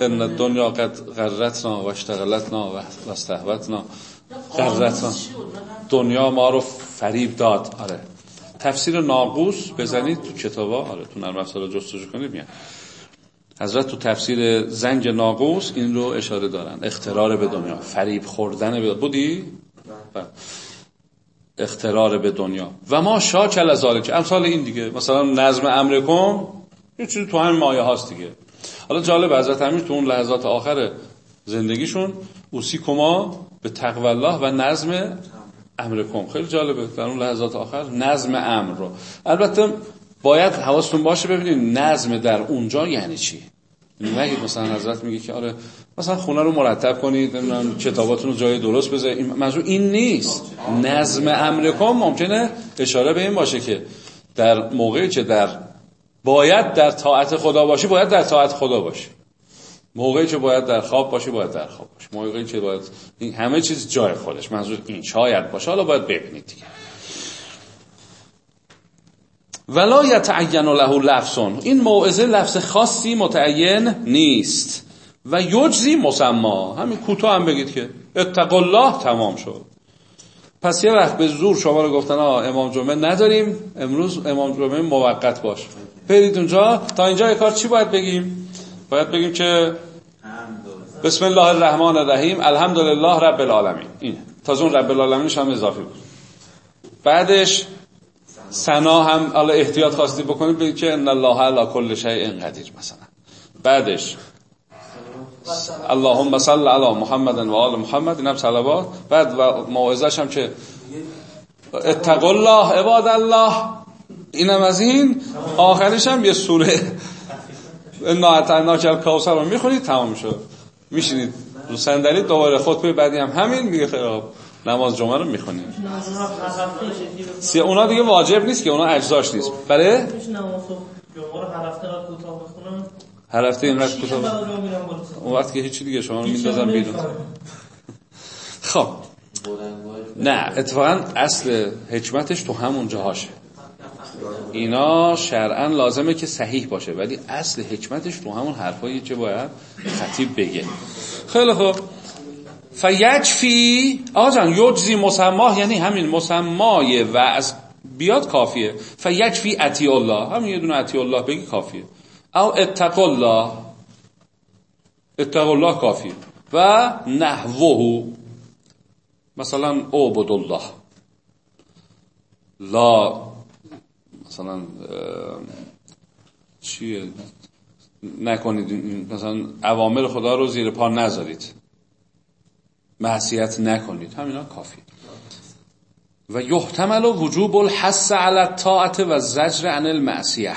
ان الدنیا قد غرتنا و اشتغلتنا و استهوتنا. غرتنا. دنیا ما رو فریب داد. آره. تفسیر ناقوس بزنید تو کتابا. آره تو نرم افزار جستجو کنید میاد. حضرت تو تفسیر زنج ناقوس این رو اشاره دارن. اخترار به دنیا. فریب خوردن به بودی؟ بله. اخترار به دنیا. و ما شاکل از ذالک امثال این دیگه. مثلا نظم امرکم یه چیزی تو همین مایه هاست دیگه. حالا جالب حضرت امیر تو اون لحظات آخر زندگیشون اوسی کما به تقوی الله و نظم امرکم خیلی جالبه. در اون لحظات آخر نظم امر رو. البته باید حواستون باشه ببینید نظم در اونجا یعنی چی؟ نگید مثلا حضرت میگه که آره مثلا خونه رو مرتب کنید نمی‌دونم کتاباتون رو جای درست بذارید. منظور این نیست. نظم امرکم ممکنه اشاره به این باشه که در موقعی که در باید در طاعت خدا باشی باید در طاعت خدا باشی. موقعی که باید در خواب باشی باید در خواب باشی. موقعی که باید این همه چیز جای خودش. منظور این شاید باشه. حالا باید ببینید دیگه. ولا یتعین له لفظون. این موعظه لفظ خاصی متعین نیست. و یجزی مسما. همین کوتاه هم بگید که اتق الله تمام شد. پس یه وقت به زور شما رو گفتن آه امام جمعه نداریم. امروز امام جمعه موقت باش. برید اونجا. تا اینجا کار چی باید بگیم؟ باید بگیم که بسم الله الرحمن الرحیم. الحمدلله رب العالمین. این تازه اون رب العالمینش هم اضافی بود. بعدش سنا هم حالا احتیاط خواستی بکنید بگید که ان الله علی کل شیء قدیر مثلا. بعدش اللهم صل علی محمد و آل محمد اینم صلوات. بعد و موعظش هم که اتقوا الله عباد الله. اینم از این. آخرش هم یه سوره. انا اعطینا کل رو می‌خونید؟ تمام شد. میشینید رو صندلی دوباره خطبه بعدی هم همین. میگه خیلی نماز جمعه رو می‌خونید. سی اونا دیگه واجب نیست که اونا اجزاش نیست. بله میشه نماز صبح جمعه رو هر هفته جمعه میرم بالا. اون وقت که هیچی دیگه شما رو میندازن بیرون *laughs* خب. نه اتفاقا اصل حکمتش تو همون جاهاشه. اینا شرعا لازمه که صحیح باشه ولی اصل حکمتش تو همون حرفایی که باید خطیب بگه. خیلی خوب. فیکفی آقا جان یجزی مسماه یعنی همین مسمای وعظ بیاد کافیه. فیکفی اتی الله همین یه دونه اتی الله بگی کافیه. او اتق الله. اتق الله کافیه و نحوه. مثلا عبد الله لا مثلا چیه؟ نکنید مثلا اوامر خدا رو زیر پا نذارید. معصیت نکنید. همینا کافی. و یحتمل وجوب الحث علی الطاعت و زجر عن المعصیه.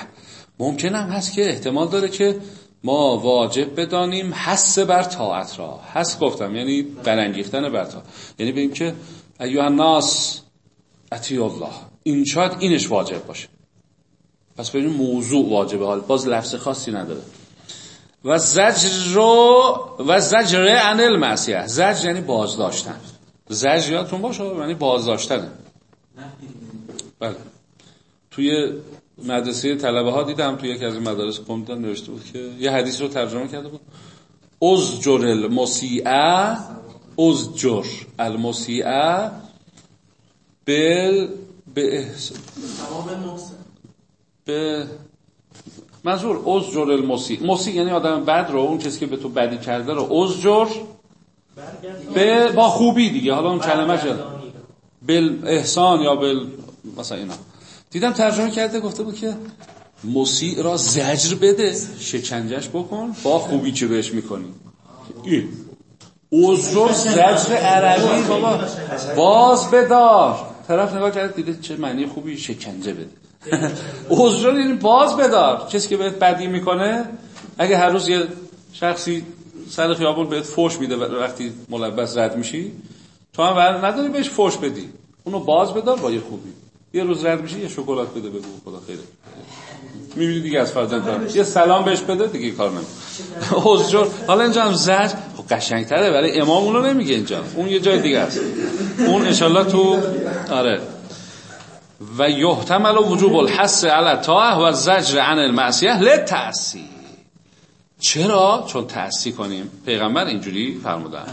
ممکن هم هست که احتمال داره که ما واجب بدانیم حس بر طاعت را. حس گفتم یعنی برانگیختن بر طاعت. یعنی بگیم که ایها الناس اتی الله. این شاید اینش واجب باشه. پس ببینیم موضوع واجبه. حال باز لفظ خاصی نداره. و زجر رو و زجر عن المعصیه. زجر یعنی بازداشتن. زجر یادتون باشه؟ یعنی بازداشتنه بله. توی مدرسه طلبه ها دیدم توی یکی از این مدارس خوندن نوشته بود که یه حدیث رو ترجمه کرده بود. ازجر المسیعه ازجر المسیعه بل به احس- به منظور ازجر المسیع. مسیع یعنی آدم بد رو اون کسی که به تو بدی کرده رو. ازجر به با خوبی دیگه. حالا اون کلمه شد بل احسان یا بل مثلا اینا. دیدم ترجمه کرده گفته بود که مسیع را زجر بده. شکنجش بکن با خوبی که بهش می‌کنی. این عذر زجر عربی. بابا باز بدار. طرف نگاه کرده دیده چه معنی خوبی شکنجه بده. عذر یعنی باز بدار. کسی که بهت بدی می‌کنه اگه هر روز یه شخصی سر خیابون بهت فوش میده وقتی ملبس رد میشی تو هم نداری بهش فوش بدی. اونو باز بدار با یه خوبی. یه روز رد میشی یه شکلات بده بگو خدا خیره. می‌بینی دیگه از فرزند دار یه سلام بهش بده دیگه کار نمی‌کنه. عذر حالا اینجا هم زجر خب قشنگتره ولی امام اونو نمیگه اینجا. اون یه جای دیگه است. اون انشالله تو آره. و یحتمل وجوب الحث علی الطاعه و زجر عن المعصیه لتعسی چرا؟ چون تعسی کنیم. پیغمبر اینجوری فرمودن.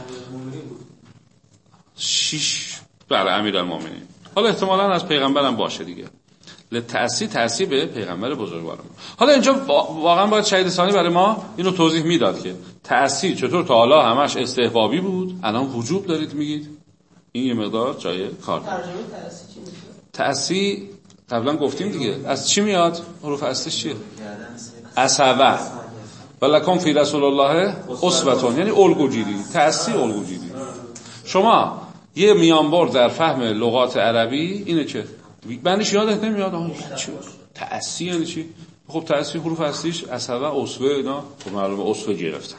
شش بله امیرالمومنین حالا احتمالا از پیغمبرم باشه دیگه. لتعسی تعسی به پیغمبر بزرگوارم حالا اینجا وا- واقعا باید شهید ثانی برای ما اینو توضیح می‌داد که تعسی چطور تا حالا همش استحبابی بود الان وجوب دارید میگید. این یه مقدار جای کار. داره. ترجمه تأسیس چی میشه؟ تعسی قبلا گفتیم دیگه. از چی میاد؟ حروف اصلش چیه؟ عصبه. ولکم فی رسول الله اسوتون یعنی الگوگیری تعسی الگوگیری شما یه میانبر در فهم لغات عربی اینه که بندش یادت نمیاد. تعسی یعنی چی؟ خب تعسی حروف اصلیش عصبه اسوه اینا. خب معلومه اسوه گرفتن.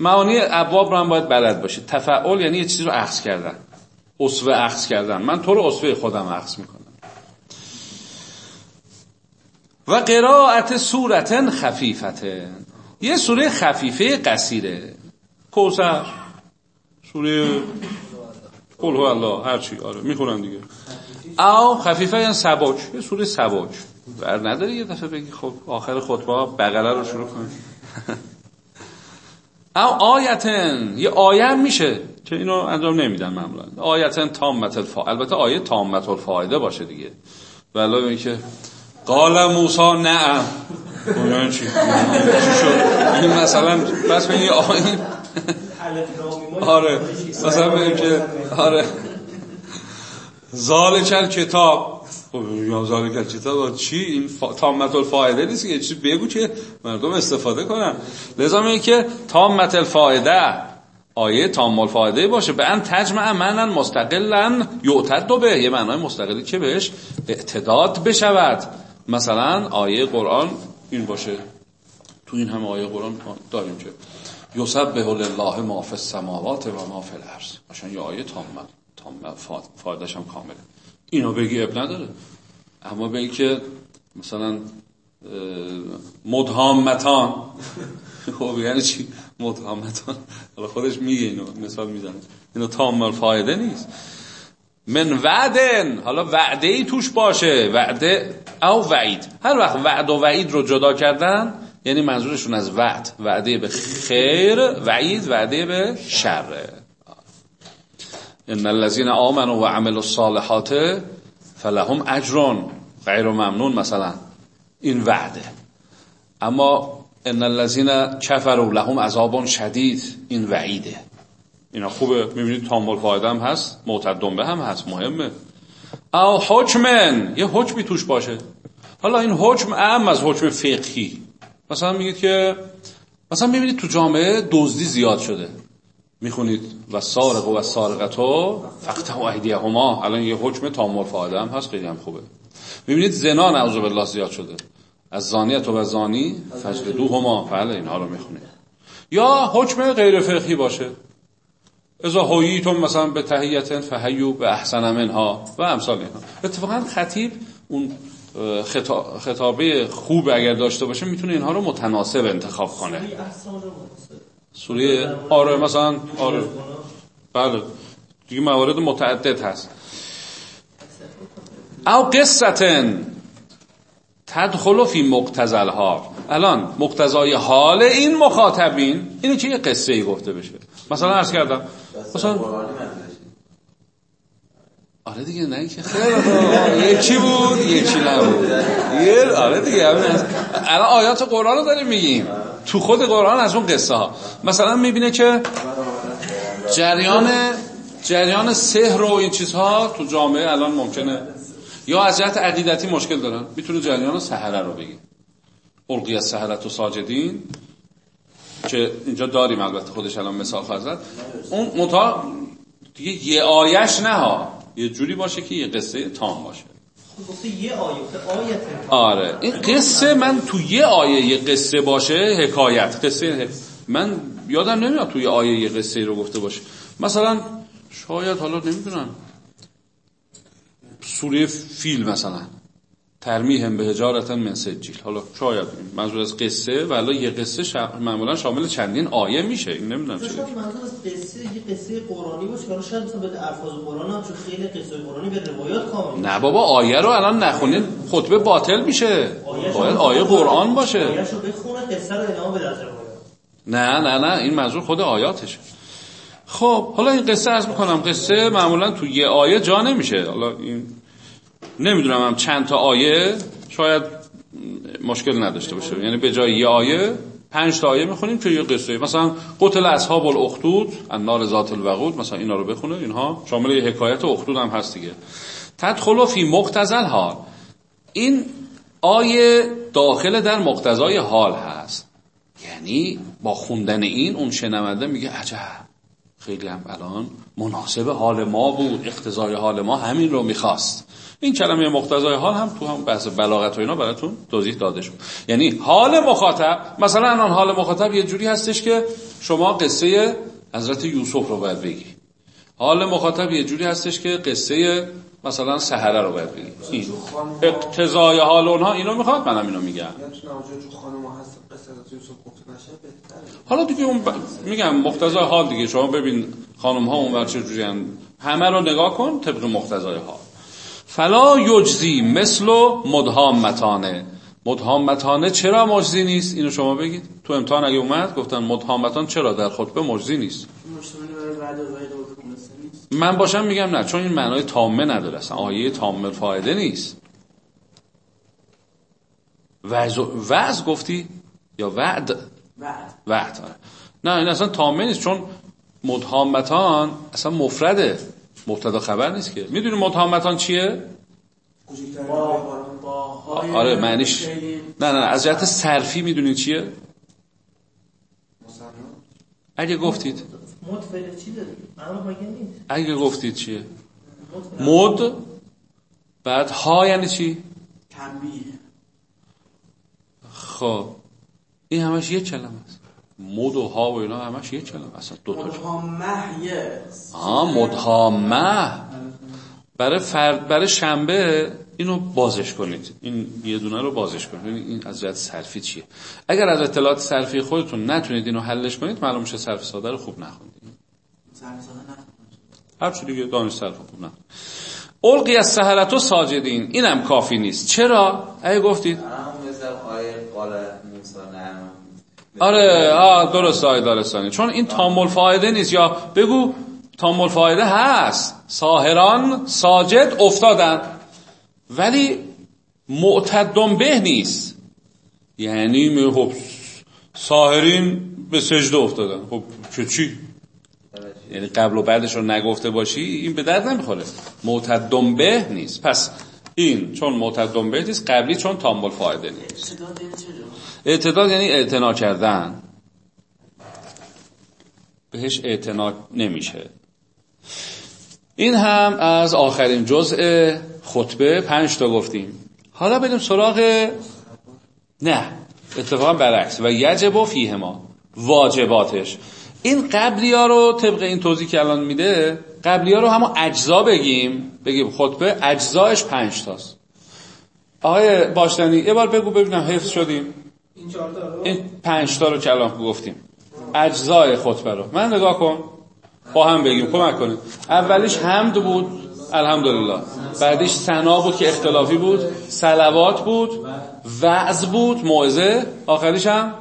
معانی ابواب رو هم باید بلد باشه. تفعول یعنی یه چیزی رو اخذ کردن. اسوه اخذ کردن. من تو رو اسوه خودم اخذ می‌کنم. و قرائت صورت خفیفته یه سوره خفیفه قصیره. کوسر سوره قل هو الله هرچی آره می‌خونن دیگه. او خفیفه یعنی سباج یه سوره سباج بر نداری یه دفعه بگی خب آخر خطبه بغله رو شروع کنی *laughs* او آیتن یه آیه میشه که اینو انجام نمیدن معمولا. آیتن تامت الفا البته آیه تامت الفایده باشه دیگه. ولی میگه که قال موسی نعم. چی؟ شد؟ این مثلا بس به این آیه آره. مثلا بگیم که آره. ذالک کتاب. خب یا ذالک کتاب چی؟ این فا... تامت الفایده نیست یه چیزی بگو که مردم استفاده کنن. لذا میگه که تامت الفایده آیه تام الفایده باشه. به ان تجمع معنا مستقلا یعتد به. یه معنای مستقلی که بهش اعتداد بشود. مثلا آیه قرآن این باشه. تو این همه آیه قرآن داریم که یسبح لله ما فی السماوات و ما فی الارض. عشان یه آیه تام تام فایدهش هم کامله. اینو بگی اب نداره. اما بگی که مثلا مدهامتان. *laughs* خب یعنی چی؟ مدهامتان. حالا خودش میگه اینو مثال می‌زنه. اینو تام فایده نیست. من وعدن. حالا وعده ای توش باشه. وعده او وعید. هر وقت وعد و وعید رو جدا کردن یعنی منظورشون از وعد. وعده به خیر وعید وعده به شر. ان الذين آمنوا و عملوا الصالحات فلهم اجر غیر ممنون مثلا. این وعده. اما ان الذين كفروا لهم عذاب شدید. این وعیده. اینا خوبه. می‌بینید تامل فایده هم هست معتد به هم هست مهمه. او حکمن. یه حکمی توش باشه. حالا این حکم اهم از حکم فقهی. مثلا میگید که مثلا می‌بینید تو جامعه دزدی زیاد شده. می‌خونید و سارق و سارقتو فقط و هما الان یه حکم فایده هم هست خیلی هم خوبه. می‌بینید زنا نعوذ بالله زیاد شده. از زانیت و زانی فجر دو هما بله اینها رو می‌خونید. یا حکم غیر فقهی باشه. ازا هویتون مثلا به تهیتن فهیو به احسن منها و امثال اینها. اتفاقا خطیب اون خطابه خوب اگر داشته باشه می‌تونه اینها رو متناسب انتخاب کنه. سوره آره مثلا آره. بله. دیگه موارد متعدد هست. او قصتن تدخل فی مقتزل ها الان مقتضای حال این مخاطبین اینه که یه قصه ای گفته بشه؟ مثلا عرض کردم. مثلا آره دیگه نه که خیلی. یکی بود؟ یکی نبود. یه آره دیگه الان آیات قرآن رو داریم میگیم. تو خود قرآن از اون قصه ها مثلا می‌بینه که جریان جریان سحر و این چیزها تو جامعه الان ممکنه. یا از جهت عقیدتی مشکل دارن. می‌تونه جریان سحره رو بگیم القی از سحرت و ساجدین که اینجا داریم البته خودش الان مثال خواهد اون متا دیگه یه آیش نه ها. یه جوری باشه که یه قصه تام باشه. یه آیه آره. این قصه من تو یه آیه یه قصه باشه حکایت. قصه من یادم نمیاد توی آیه یه قصه رو گفته باشه. مثلا شاید حالا نمی‌دونم. سوره فیل مثلا. ترمیهم به هجارتن من سجیل. حالا شاید منظور از قصه ولی یه قصه شا... معمولا شامل چندین آیه میشه. این نمی‌دونم چه منظور از قصه یه قصه قرآنی باشه. حالا شاید مثلا به الفاظ قرآن هم چون خیلی قصه قرآنی به روایات کامل نه بابا آیه رو الان نخونین خطبه باطل میشه. باید آیه قرآن باشه. آیه رو بخونه قصه رو ادامه بده نه نه نه این منظور خود آیاتشه. خب حالا این قصه از می‌کنم. قصه معمولا تو یه آیه جا نمیشه. حالا این نمی‌دونم هم چند تا آیه شاید مشکل نداشته باشه. یعنی به جای یه آیه پنج تا آیه می‌خونیم که یه قصه. مثلا قتل اصحاب الاخدود النار ذات الوقود مثلا اینا رو بخونه. اینها شامل یه حکایت اخدود هم هست دیگه. تدخل فی مقتضل حال. این آیه داخل در مقتضای حال هست. یعنی با خوندن این اون شنونده میگه عجب. خیلی هم الان مناسب حال ما بود. اقتضای حال ما همین رو می‌خواست. این کلمه مقتضای حال هم تو هم بحث بلاغت و اینا براتون توضیح داده شد. یعنی حال مخاطب مثلا الان حال مخاطب یه جوری هستش که شما قصه حضرت یوسف رو باید بگی. حال مخاطب یه جوری هستش که قصه مثلا سهره رو باید بگی. این اقتضای حال اونها اینو می‌خواد منم اینو میگم. بهتره. حالا دیگه اون ب... میگم مقتضای حال دیگه. شما ببین خانم ها اونور چه جوریان همه رو نگاه کن طبق مقتضای حال. فلا یجزی مثل مدهامتانه. مدهامتانه چرا مجزی نیست؟ اینو شما بگید. تو امتحان اگه اومد گفتن مدهامتان چرا در خطبه مجزی نیست؟ من باشم میگم نه چون این معنای تامه نداره اصلا. آیه تامه فایده نیست. وعظ وعظ گفتی؟ یا وعد. وعد آره. نه این اصلا تامه نیست چون مدهامتان اصلا مفرده. مبتدا خبر نیست که. می‌دونی مدهامتان چیه؟ های آره معنیش نه نه از جهت صرفی می‌دونی چیه؟ اگه گفتید. اگه گفتید چیه؟ مد بعد ها یعنی چی؟ تنبیه. خب این همش یک کلمه است. مد و ها و اینا همش یک کلمه اصلا دو تا مدهامه یه. آه مدهامه برای فرد برای شنبه اینو بازش کنید. این یه دونه رو بازش کنید. این از جهت صرفی چیه. اگر از اطلاعات صرفی خودتون نتونید اینو حلش کنید معلوم میشه صرف ساده رو خوب نخوندید. سر ساده هر چی دیگه دانش صرف خوب نه. القی از سهرت و ساجدین. اینم کافی نیست. چرا؟ اگه گفتید همون مثل آیه قال موسی نعم آره آه درست آقای دارستانی چون این تامل فایده نیست یا بگو تامل فایده هست. ساهران ساجد افتادن. ولی معتدم به نیست. یعنی خب ساهرین به سجده افتادن. خب چه چی؟ یعنی قبل و بعدش رو نگفته باشی این به درد نمی‌خوره. معتدم به نیست. پس این چون معتدم به نیست قبلی چون تامل فایده نیست. اعتداد یعنی اعتنا کردن. بهش اعتنا نمیشه. این هم از آخرین جزء خطبه. پنج تا گفتیم. حالا بریم سراغ نه اتفاقا برعکس. و یجب و فیه ما واجباتش. این قبلی ها رو طبق این توضیح که الان میده قبلی ها رو همون اجزا بگیم. بگیم خطبه اجزایش پنج تاست. آقای باشتنی یه بار بگو ببینم حفظ شدیم. این پنج تا رو که الان گفتیم. اجزای خطبه رو. من نگاه کن. با هم بگیم. کمک کنید. اولیش حمد بود. الحمدلله. بعدیش ثنا بود که اختلافی بود. صلوات بود. وعظ بود. موعظه. آخریش هم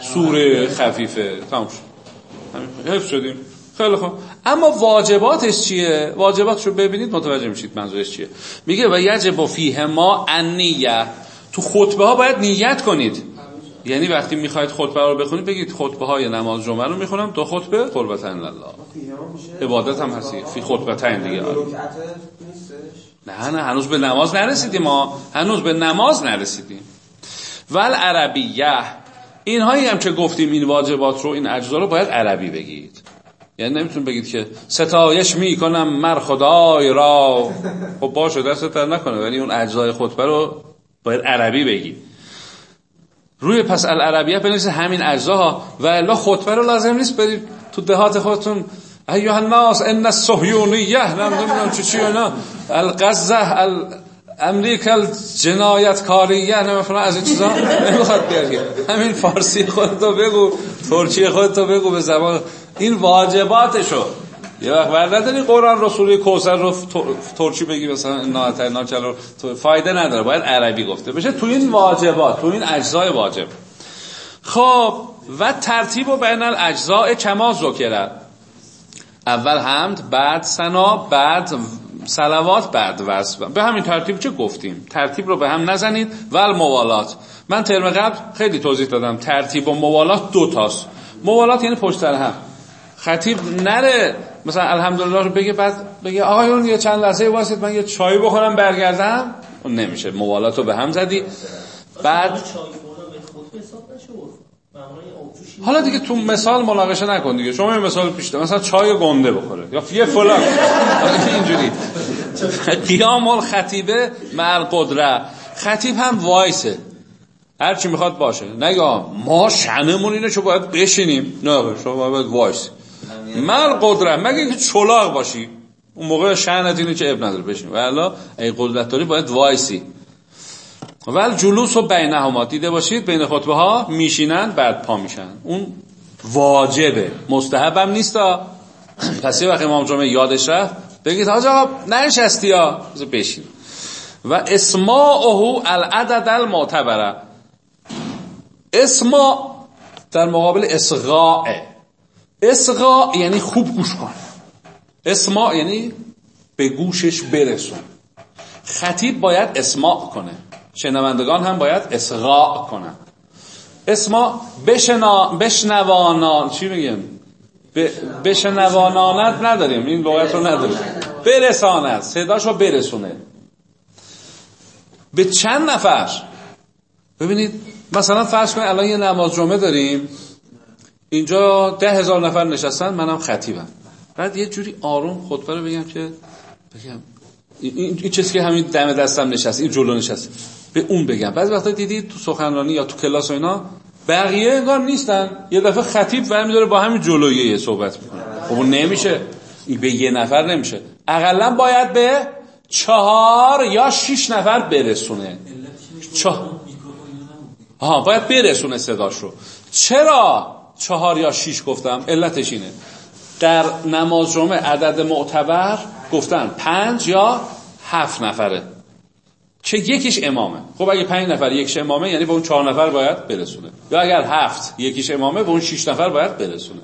سوره خفیفه. تمام شد. حفظ شدیم. خیلی خوب. اما واجباتش چیه؟ واجباتش رو ببینید متوجه میشید منظورش چیه. میگه و یجب فیه ما النیه تو خطبه ها باید نیت کنید. یعنی وقتی می‌خواید خطبه رو بخونید بگید خطبه های نماز جمعه رو می‌خونم دو خطبه قربتن الله عبادت هم هستی فی خطبتین دیگه. نه نه هنوز به نماز نرسیدیم ما. هنوز به نماز نرسیدیم. ول عربیه. اینهایی هم که گفتیم این واجبات رو این اجزا رو باید عربی بگید. یعنی نمیتون بگید که ستایش می‌کنم مر خدای را. خب باشه دست در نکنه ولی اون اجزای خطبه رو باید عربی بگید روی پس العربیه بنویسید همین اجزاها و الا خطبه رو لازم نیست برید تو دهات خودتون. ایها الناس ان الصهیونیه نمی‌دونم چی چی اینا. القزه ال امریکا الجنایت کاریه نمی‌دونم از این چیزا. نمی‌خواد بیاری همین فارسی خودتو بگو ترکی خودتو بگو به زبان. این واجباتشو. یه وقت ور نداری قرآن رسولی کوسر رو تر- ترکی بگی مثلا اتینا چلو فایده نداره. باید عربی گفته بشه. تو این واجبات تو این اجزای واجب. خب و ترتیب و بین الاجزاء کما ذکره. اول حمد بعد سنا بعد سلوات بعد وصف. به همین ترتیب چه گفتیم؟ ترتیب رو به هم نزنید. و موالات من ترم قبل خیلی توضیح دادم. ترتیب و موالات دو تاست. موالات یعنی پشت هم. خطیب نره. مثلا الحمدلله رو بگه بعد بگه آقایون یه چند لحظه واسید من یه چای بخورم برگردم. اون نمیشه. موالات رو به هم زدی. بعد چای خوردن به خطبه حساب نشه معمولا یه آبجوشی حالا دیگه تو مثال مناقشه نکن دیگه. شما یه مثال پیش ده. مثلا چای گنده بخوره. یا یه فلان. اینجوری. قیام الخطیبه مع القدره. خطیب هم وایسه. هر چی می‌خواد باشه. نگه ما شأنمون اینه که باید بشینیم. نه شما باید وایسی. مع القدره مگه اینکه چلاق باشی؟ اون موقع شأنت اینه که عیب نداره. بشین. ولی قدرت داری باید وایسی. و الجلوس بینهما. دیده باشید بین خطبه ها میشینن بعد پا میشن. اون واجبه. مستحبم نیست. پس یه وقت امام جمعه یادش رفت. بگید حاج آقا ننشستی ها بشین. و اسماعه العدد المعتبره. اسما در مقابل اسغاء اسغاء یعنی خوب گوش کن. اسماع یعنی به گوشش برسون. خطیب باید اسماع کنه. شنوندگان هم باید اسغاء کنن. اسما بشنا بشنوانا چی میگم بشنوانانت نداریم. این لغت رو نداریم. برساند. صداشو برسونه. به چند نفر؟ ببینید مثلا فرض کنید الان یه نماز جمعه داریم. اینجا ده هزار نفر نشستن منم خطیبم. بعد یه جوری آروم خطبه رو بگم که بگم این, این چیزی که همین دم دستم نشست این جلو نشست. به اون بگم. بعضی وقتا دیدید تو سخنرانی یا تو کلاس و اینا بقیه انگار نیستن. یه دفعه خطیب برمیداره با همین جلویه یه صحبت می‌کنه. خب اون نمیشه. این به یه نفر نمیشه. اقلا باید به چهار یا شیش نفر برسونه. چهار ها باید برسونه صداش رو. چرا؟ چهار یا شیش گفتم علتش اینه. در نماز جمعه عدد معتبر گفتن پنج یا هفت نفره. که یکیش امامه. خب اگه پنج نفر یکیش امامه یعنی به اون چهار نفر باید برسونه. یا اگر هفت یکیش امامه به اون شیش نفر باید برسونه.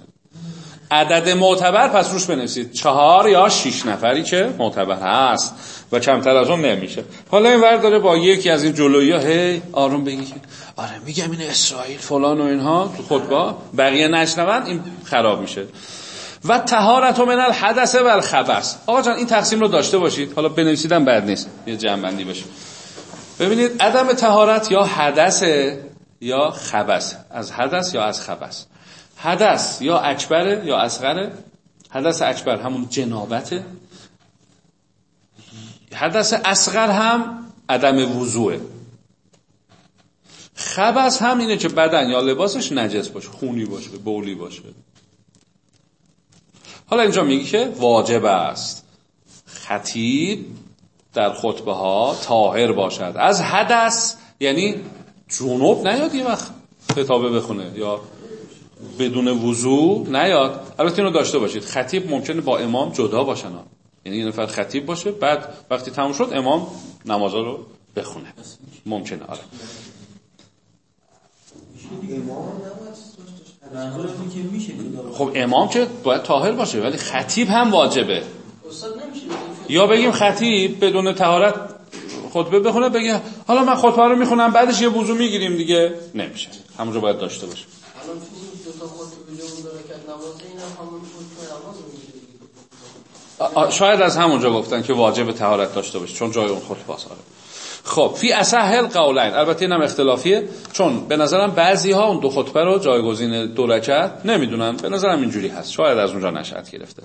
عدد معتبر پس روش بنویسید. چهار یا شیش نفری که معتبر هست و کمتر از اون نمیشه. حالا این ور داره با یکی از این جلویی ها هی آروم بگی آره میگم این اسرائیل فلان و اینها تو خطبه بقیه نشنون این خراب میشه. و تهارت و من الحدث و الخبث. آقا جان این تقسیم رو داشته باشید. حالا بنویسیدم بعد نیست. یه جنبندی بشه ببینید عدم تهارت یا حدث یا خبث. از حدث یا از خبث. حدث یا اکبره یا اصغره حدث اکبر همون جنابته. حدث اصغر هم عدم وضوعه. خبث هم اینه که بدن یا لباسش نجس باشه خونی باشه بولی باشه. حالا اینجا میگه که واجب است. خطیب در خطبه ها تاهر باشد. از حدث یعنی جنوب نیاد یه وقت خطابه بخونه یا بدون وضوع نیاد. البته اینو داشته باشید. خطیب ممکنه با امام جدا باشن. یعنی یه نفر خطیب باشه بعد وقتی تموم شد امام نمازا رو بخونه. ممکنه آره. خب امام که باید طاهر باشه ولی خطیب هم واجبه. یا بگیم خطیب بدون طهارت خطبه بخونه بگه حالا من خطبه رو می‌خونم بعدش یه وضو می‌گیریم دیگه. نمیشه. همونجا باید داشته باشه شاید از همونجا گفتن که واجب طهارت داشته باشه چون جای اون خطبه آره. خب فی اصح قولین. البته اینم اختلافیه چون به نظرم بعضی ها اون دو خطبه رو جایگزین دو رکعت نمی‌دونن. به نظرم اینجوری هست. شاید از اونجا نشأت گرفته.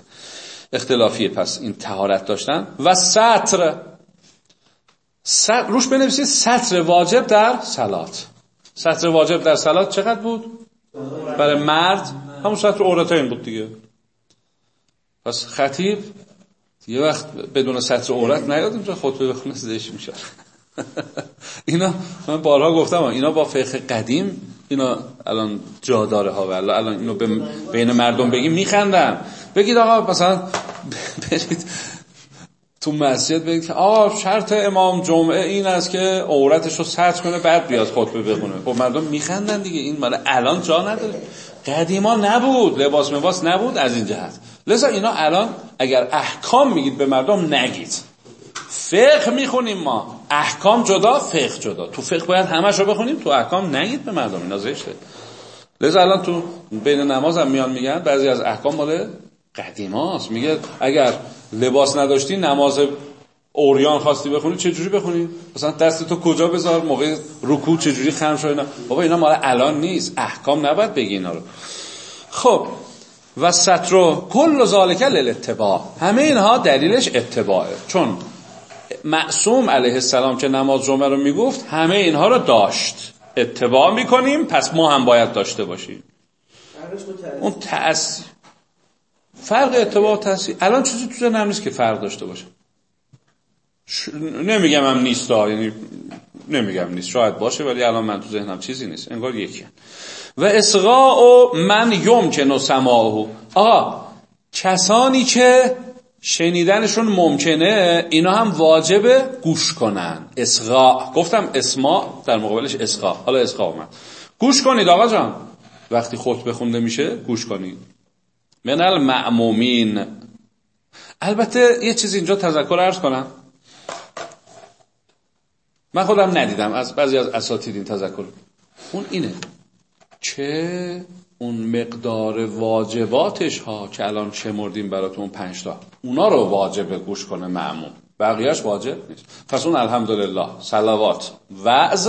اختلافیه. پس این تهارت داشتن. و سطر. سطر روش بنویسید. سطر واجب در سلات. سطر واجب در سلات چقدر بود؟ برای مرد همون سطر عورتین بود دیگه. پس خطیب یه وقت بدون سطر عورت نیاد اینجا خطبه بخونه زدش میشه *laughs* اینا من بارها گفتم اینا با فقه قدیم اینا الان جا داره ها ولی الان اینو بین مردم بگیم میخندن. بگید آقا مثلا برید تو مسجد بگید که آقا شرط امام جمعه این است که عورتش رو سطر کنه بعد بیاد خطبه بخونه. خب مردم میخندن دیگه این مال الان جا نداره. قدیما نبود لباس مباس نبود از این جهت. لذا اینا الان اگر احکام میگید به مردم نگید. فقه می‌خونیم ما. احکام جدا فقه جدا. تو فقه باید همش رو بخونیم تو احکام نگید به مردم اینا زشته. لذا الان تو بین نماز هم میان میگن بعضی از احکام مال قدیماست. میگه اگر لباس نداشتی نماز اوریان خواستی بخونی چه جوری بخونی؟ مثلا دست تو کجا بذار؟ موقع رکوع چه جوری خم شو اینا. بابا اینا مال الان نیست. احکام نباید بگی اینا رو. خب. و سترو کل ذالک للاتباع. همه اینها دلیلش اتباعه. چون معصوم علیه السلام که نماز جمعه رو می‌گفت همه اینها رو داشت. اتباع می‌کنیم پس ما هم باید داشته باشیم. اون تأثیر. فرق اتباع تحصیل الان چیزی تو نیست که فرق داشته باشه. ش... نمیگم هم نیست. یعنی نمیگم نیست. شاید باشه ولی الان من تو ذهنم چیزی نیست. انگار یکی و اسقاء من یمکن و سماعه آقا کسانی که شنیدنشون ممکنه اینا هم واجبه گوش کنن. اسقا گفتم اسما در مقابلش اسقا حالا اسقا اومد. گوش کنید آقا جان. وقتی خطبه خونده میشه گوش کنید. من المعمومین البته یه چیز اینجا تذکر ارز کنم. من خودم ندیدم. از بعضی از اساتید این تذکر اون اینه. چه اون مقدار واجباتش ها که الان شمردیم براتون پنج تا. اونا رو واجب گوش کنه معموم بقیهش واجب نیست. پس اون الحمدلله. سلوات وعظ.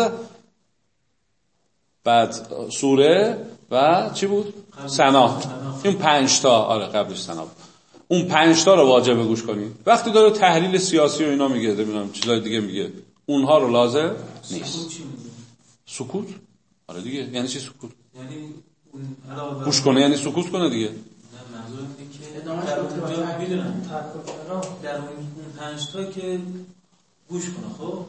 بعد سوره و چی بود؟ سنا این پنج تا. آره قبلش سنا بود. اون پنج تا رو واجب گوش کنی. وقتی داره تحلیل سیاسی و اینا میگه نمی‌دونم چیزای دیگه میگه. اونها رو لازم نیست. سکوت آره دیگه. یعنی چی سکوت؟ یعنی اون گوش کنه یعنی سکوت کنه دیگه. نه منظور اینه که ادامهش در اون پنج تا که گوش کنه خب؟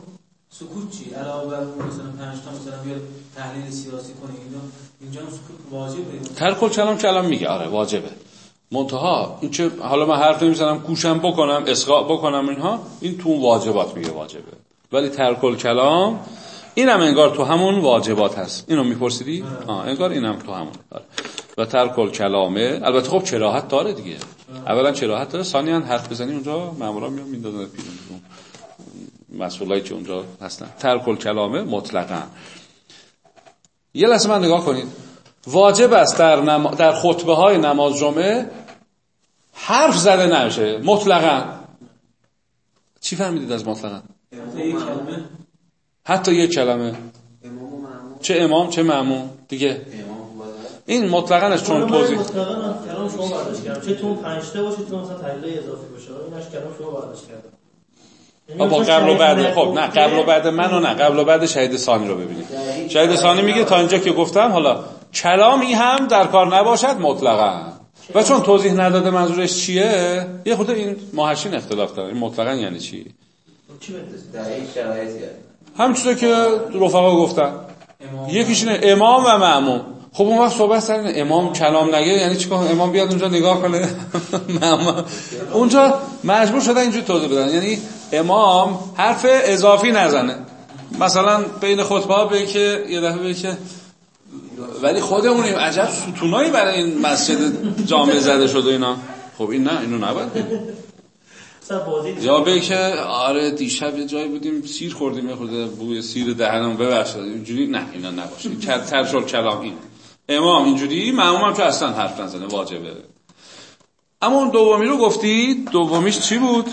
سکوت چی؟ علاوه بر اون مثلا پنج تا مثلا تحلیل سیاسی کنه اینا اینجا سکوت واجبه. ترک کلام کلام میگه. آره واجبه. منتها این چه حالا من حرف نمی‌زنم کوشم بکنم اسقاء بکنم اینها این تو اون واجبات میگه واجبه. ولی ترک کلام اینم انگار تو همون واجبات هست. اینو میپرسیدی؟ آه انگار اینم تو همون. آره. و ترک کلامه البته خب چراحت داره دیگه. اولا چراحت داره. ثانیا حرف بزنی اونجا مامورا میان میندازن بیرون مسئولایی که اونجا هستن. ترک کلامه مطلقا. یه لحظه من نگاه کنید. واجب است در, نما... در خطبه های نماز جمعه حرف زده نشه. مطلقا. چی فهمیدید از مطلقا؟ حتی یک کلمه؟ حتی یک کلمه. امام چه امام چه معموم دیگه. این مطلقاش چون من توضیح. مطلقاً کلام شما برداشت کردم. چه تو اون پنج تا باشه تو مثلا تحلیل اضافی باشه. اینش کلام شما برداشت کردم. یعنی با قبل و بعد خب نه قبل و بعد من و نه. قبل و بعد شهید ثانی رو ببینید شهید ثانی میگه تا اینجا که گفتم حالا کلامی هم در کار نباشد مطلقا. و چون توضیح نداده منظورش چیه؟ یه خود این ماهشین اختلاف داره. این مطلقا یعنی چی؟ چی که رفقا گفتن یکیش اینه امام و معموم. خب اون وقت صحبت سر امام کلام نگه یعنی چیکار امام بیاد اونجا نگاه کنه. *laughs* اونجا مجبور شدن اینجوری توضیح بدن. یعنی امام حرف اضافی نزنه. مثلا بین خطبه به که یه دفعه به که ولی خودمونیم. عجب ستونایی برای این مسجد جامع زده شده اینا. خب این نه اینو نباید یا به که آره دیشب یه جایی بودیم سیر خوردیم یه خورده بوی سیر دهنم ببخشید. اینجوری نه اینا نباشه. ترشل کلام این. امام اینجوری؟ معموم هم که اصلا حرف نزنه واجبه. اما اون دومی رو گفتی دومیش چی بود؟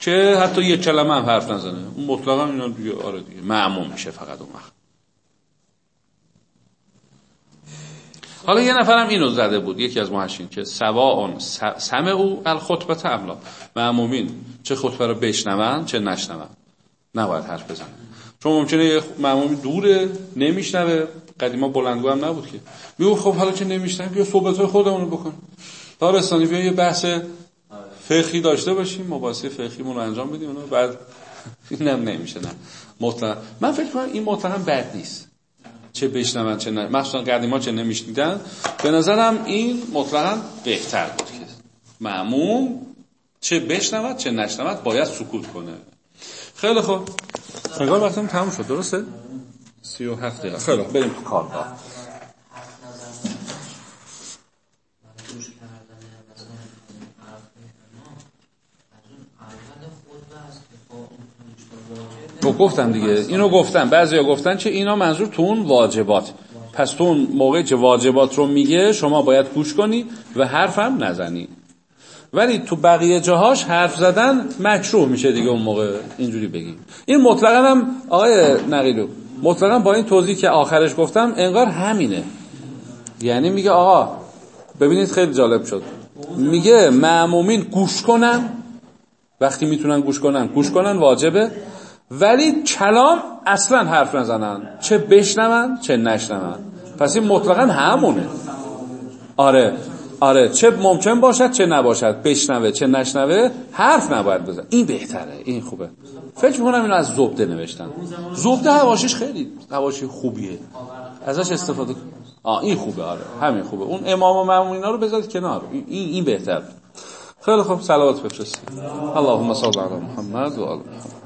که حتی یک کلمه هم حرف نزنه. اون مطلقا اینا دیگه آره دیگه معموم میشه فقط اون وقت. حالا یه نفرم اینو زده بود یکی از محشین که سواء سمع او الخطبه املا معمومین چه خطبه رو بشنون چه نشنون. نباید حرف بزنن چون ممکنه یه معمومی دوره نمیشنوه. قدیما بلندگو هم نبود که. میگو خب حالا که نمیشنوه بیا صحبت های خودمون رو بکن دارستانی بیا یه بحث فقهی داشته باشیم. مباحثه فقهیمون رو انجام بدیم. بعد *laughs* اینم نمیشه نه. مطلق من فکر کنم این مطلقا بد نیست. چه بشنون چه نه. مخصوصا قدیما چه نمیشنیدن. به نظرم این مطلقا بهتر بود که معموم چه بشنود چه نشنود باید سکوت کنه. خیلی خوب. انگار وقتم تموم شد درسته؟ سی و هفت دقیقه. خیلی خوب. بریم تو کار حرف نزدن گوش کردن مثلا حرف اینا از اون اول خطبه است که با اون تو گفتم دیگه. اینو گفتم. بعضیا گفتن چه اینا منظور تو اون واجبات. پس تو اون موقعی که واجبات رو میگه شما باید گوش کنی و حرف هم نزنی. ولی تو بقیه جاهاش حرف زدن مکروه میشه دیگه اون موقع اینجوری بگیم. این مطلقا هم آقای نقیلو مطلقا با این توضیح که آخرش گفتم انگار همینه. یعنی میگه آقا ببینید خیلی جالب شد. میگه معمومین گوش کنن. وقتی می‌تونن گوش کنن گوش کنن واجبه. ولی کلام اصلا حرف نزنن. چه بشنون چه نشنون. پس این مطلقا همونه. آره آره چه ممکن باشد چه نباشد. بشنوه چه نشنوه حرف نباید بزن. این بهتره این خوبه. فکر می‌کنم اینو از زبده نوشتن. زبده هواشیش خیلی هواشی خوبیه. ازش استفاده آه این خوبه آره. همین خوبه. اون امام و مامون اینا رو بذارید کنار. این این بهتر. خیلی خوب. صلوات بفرستید. اللهم صل علی محمد و آل محمد.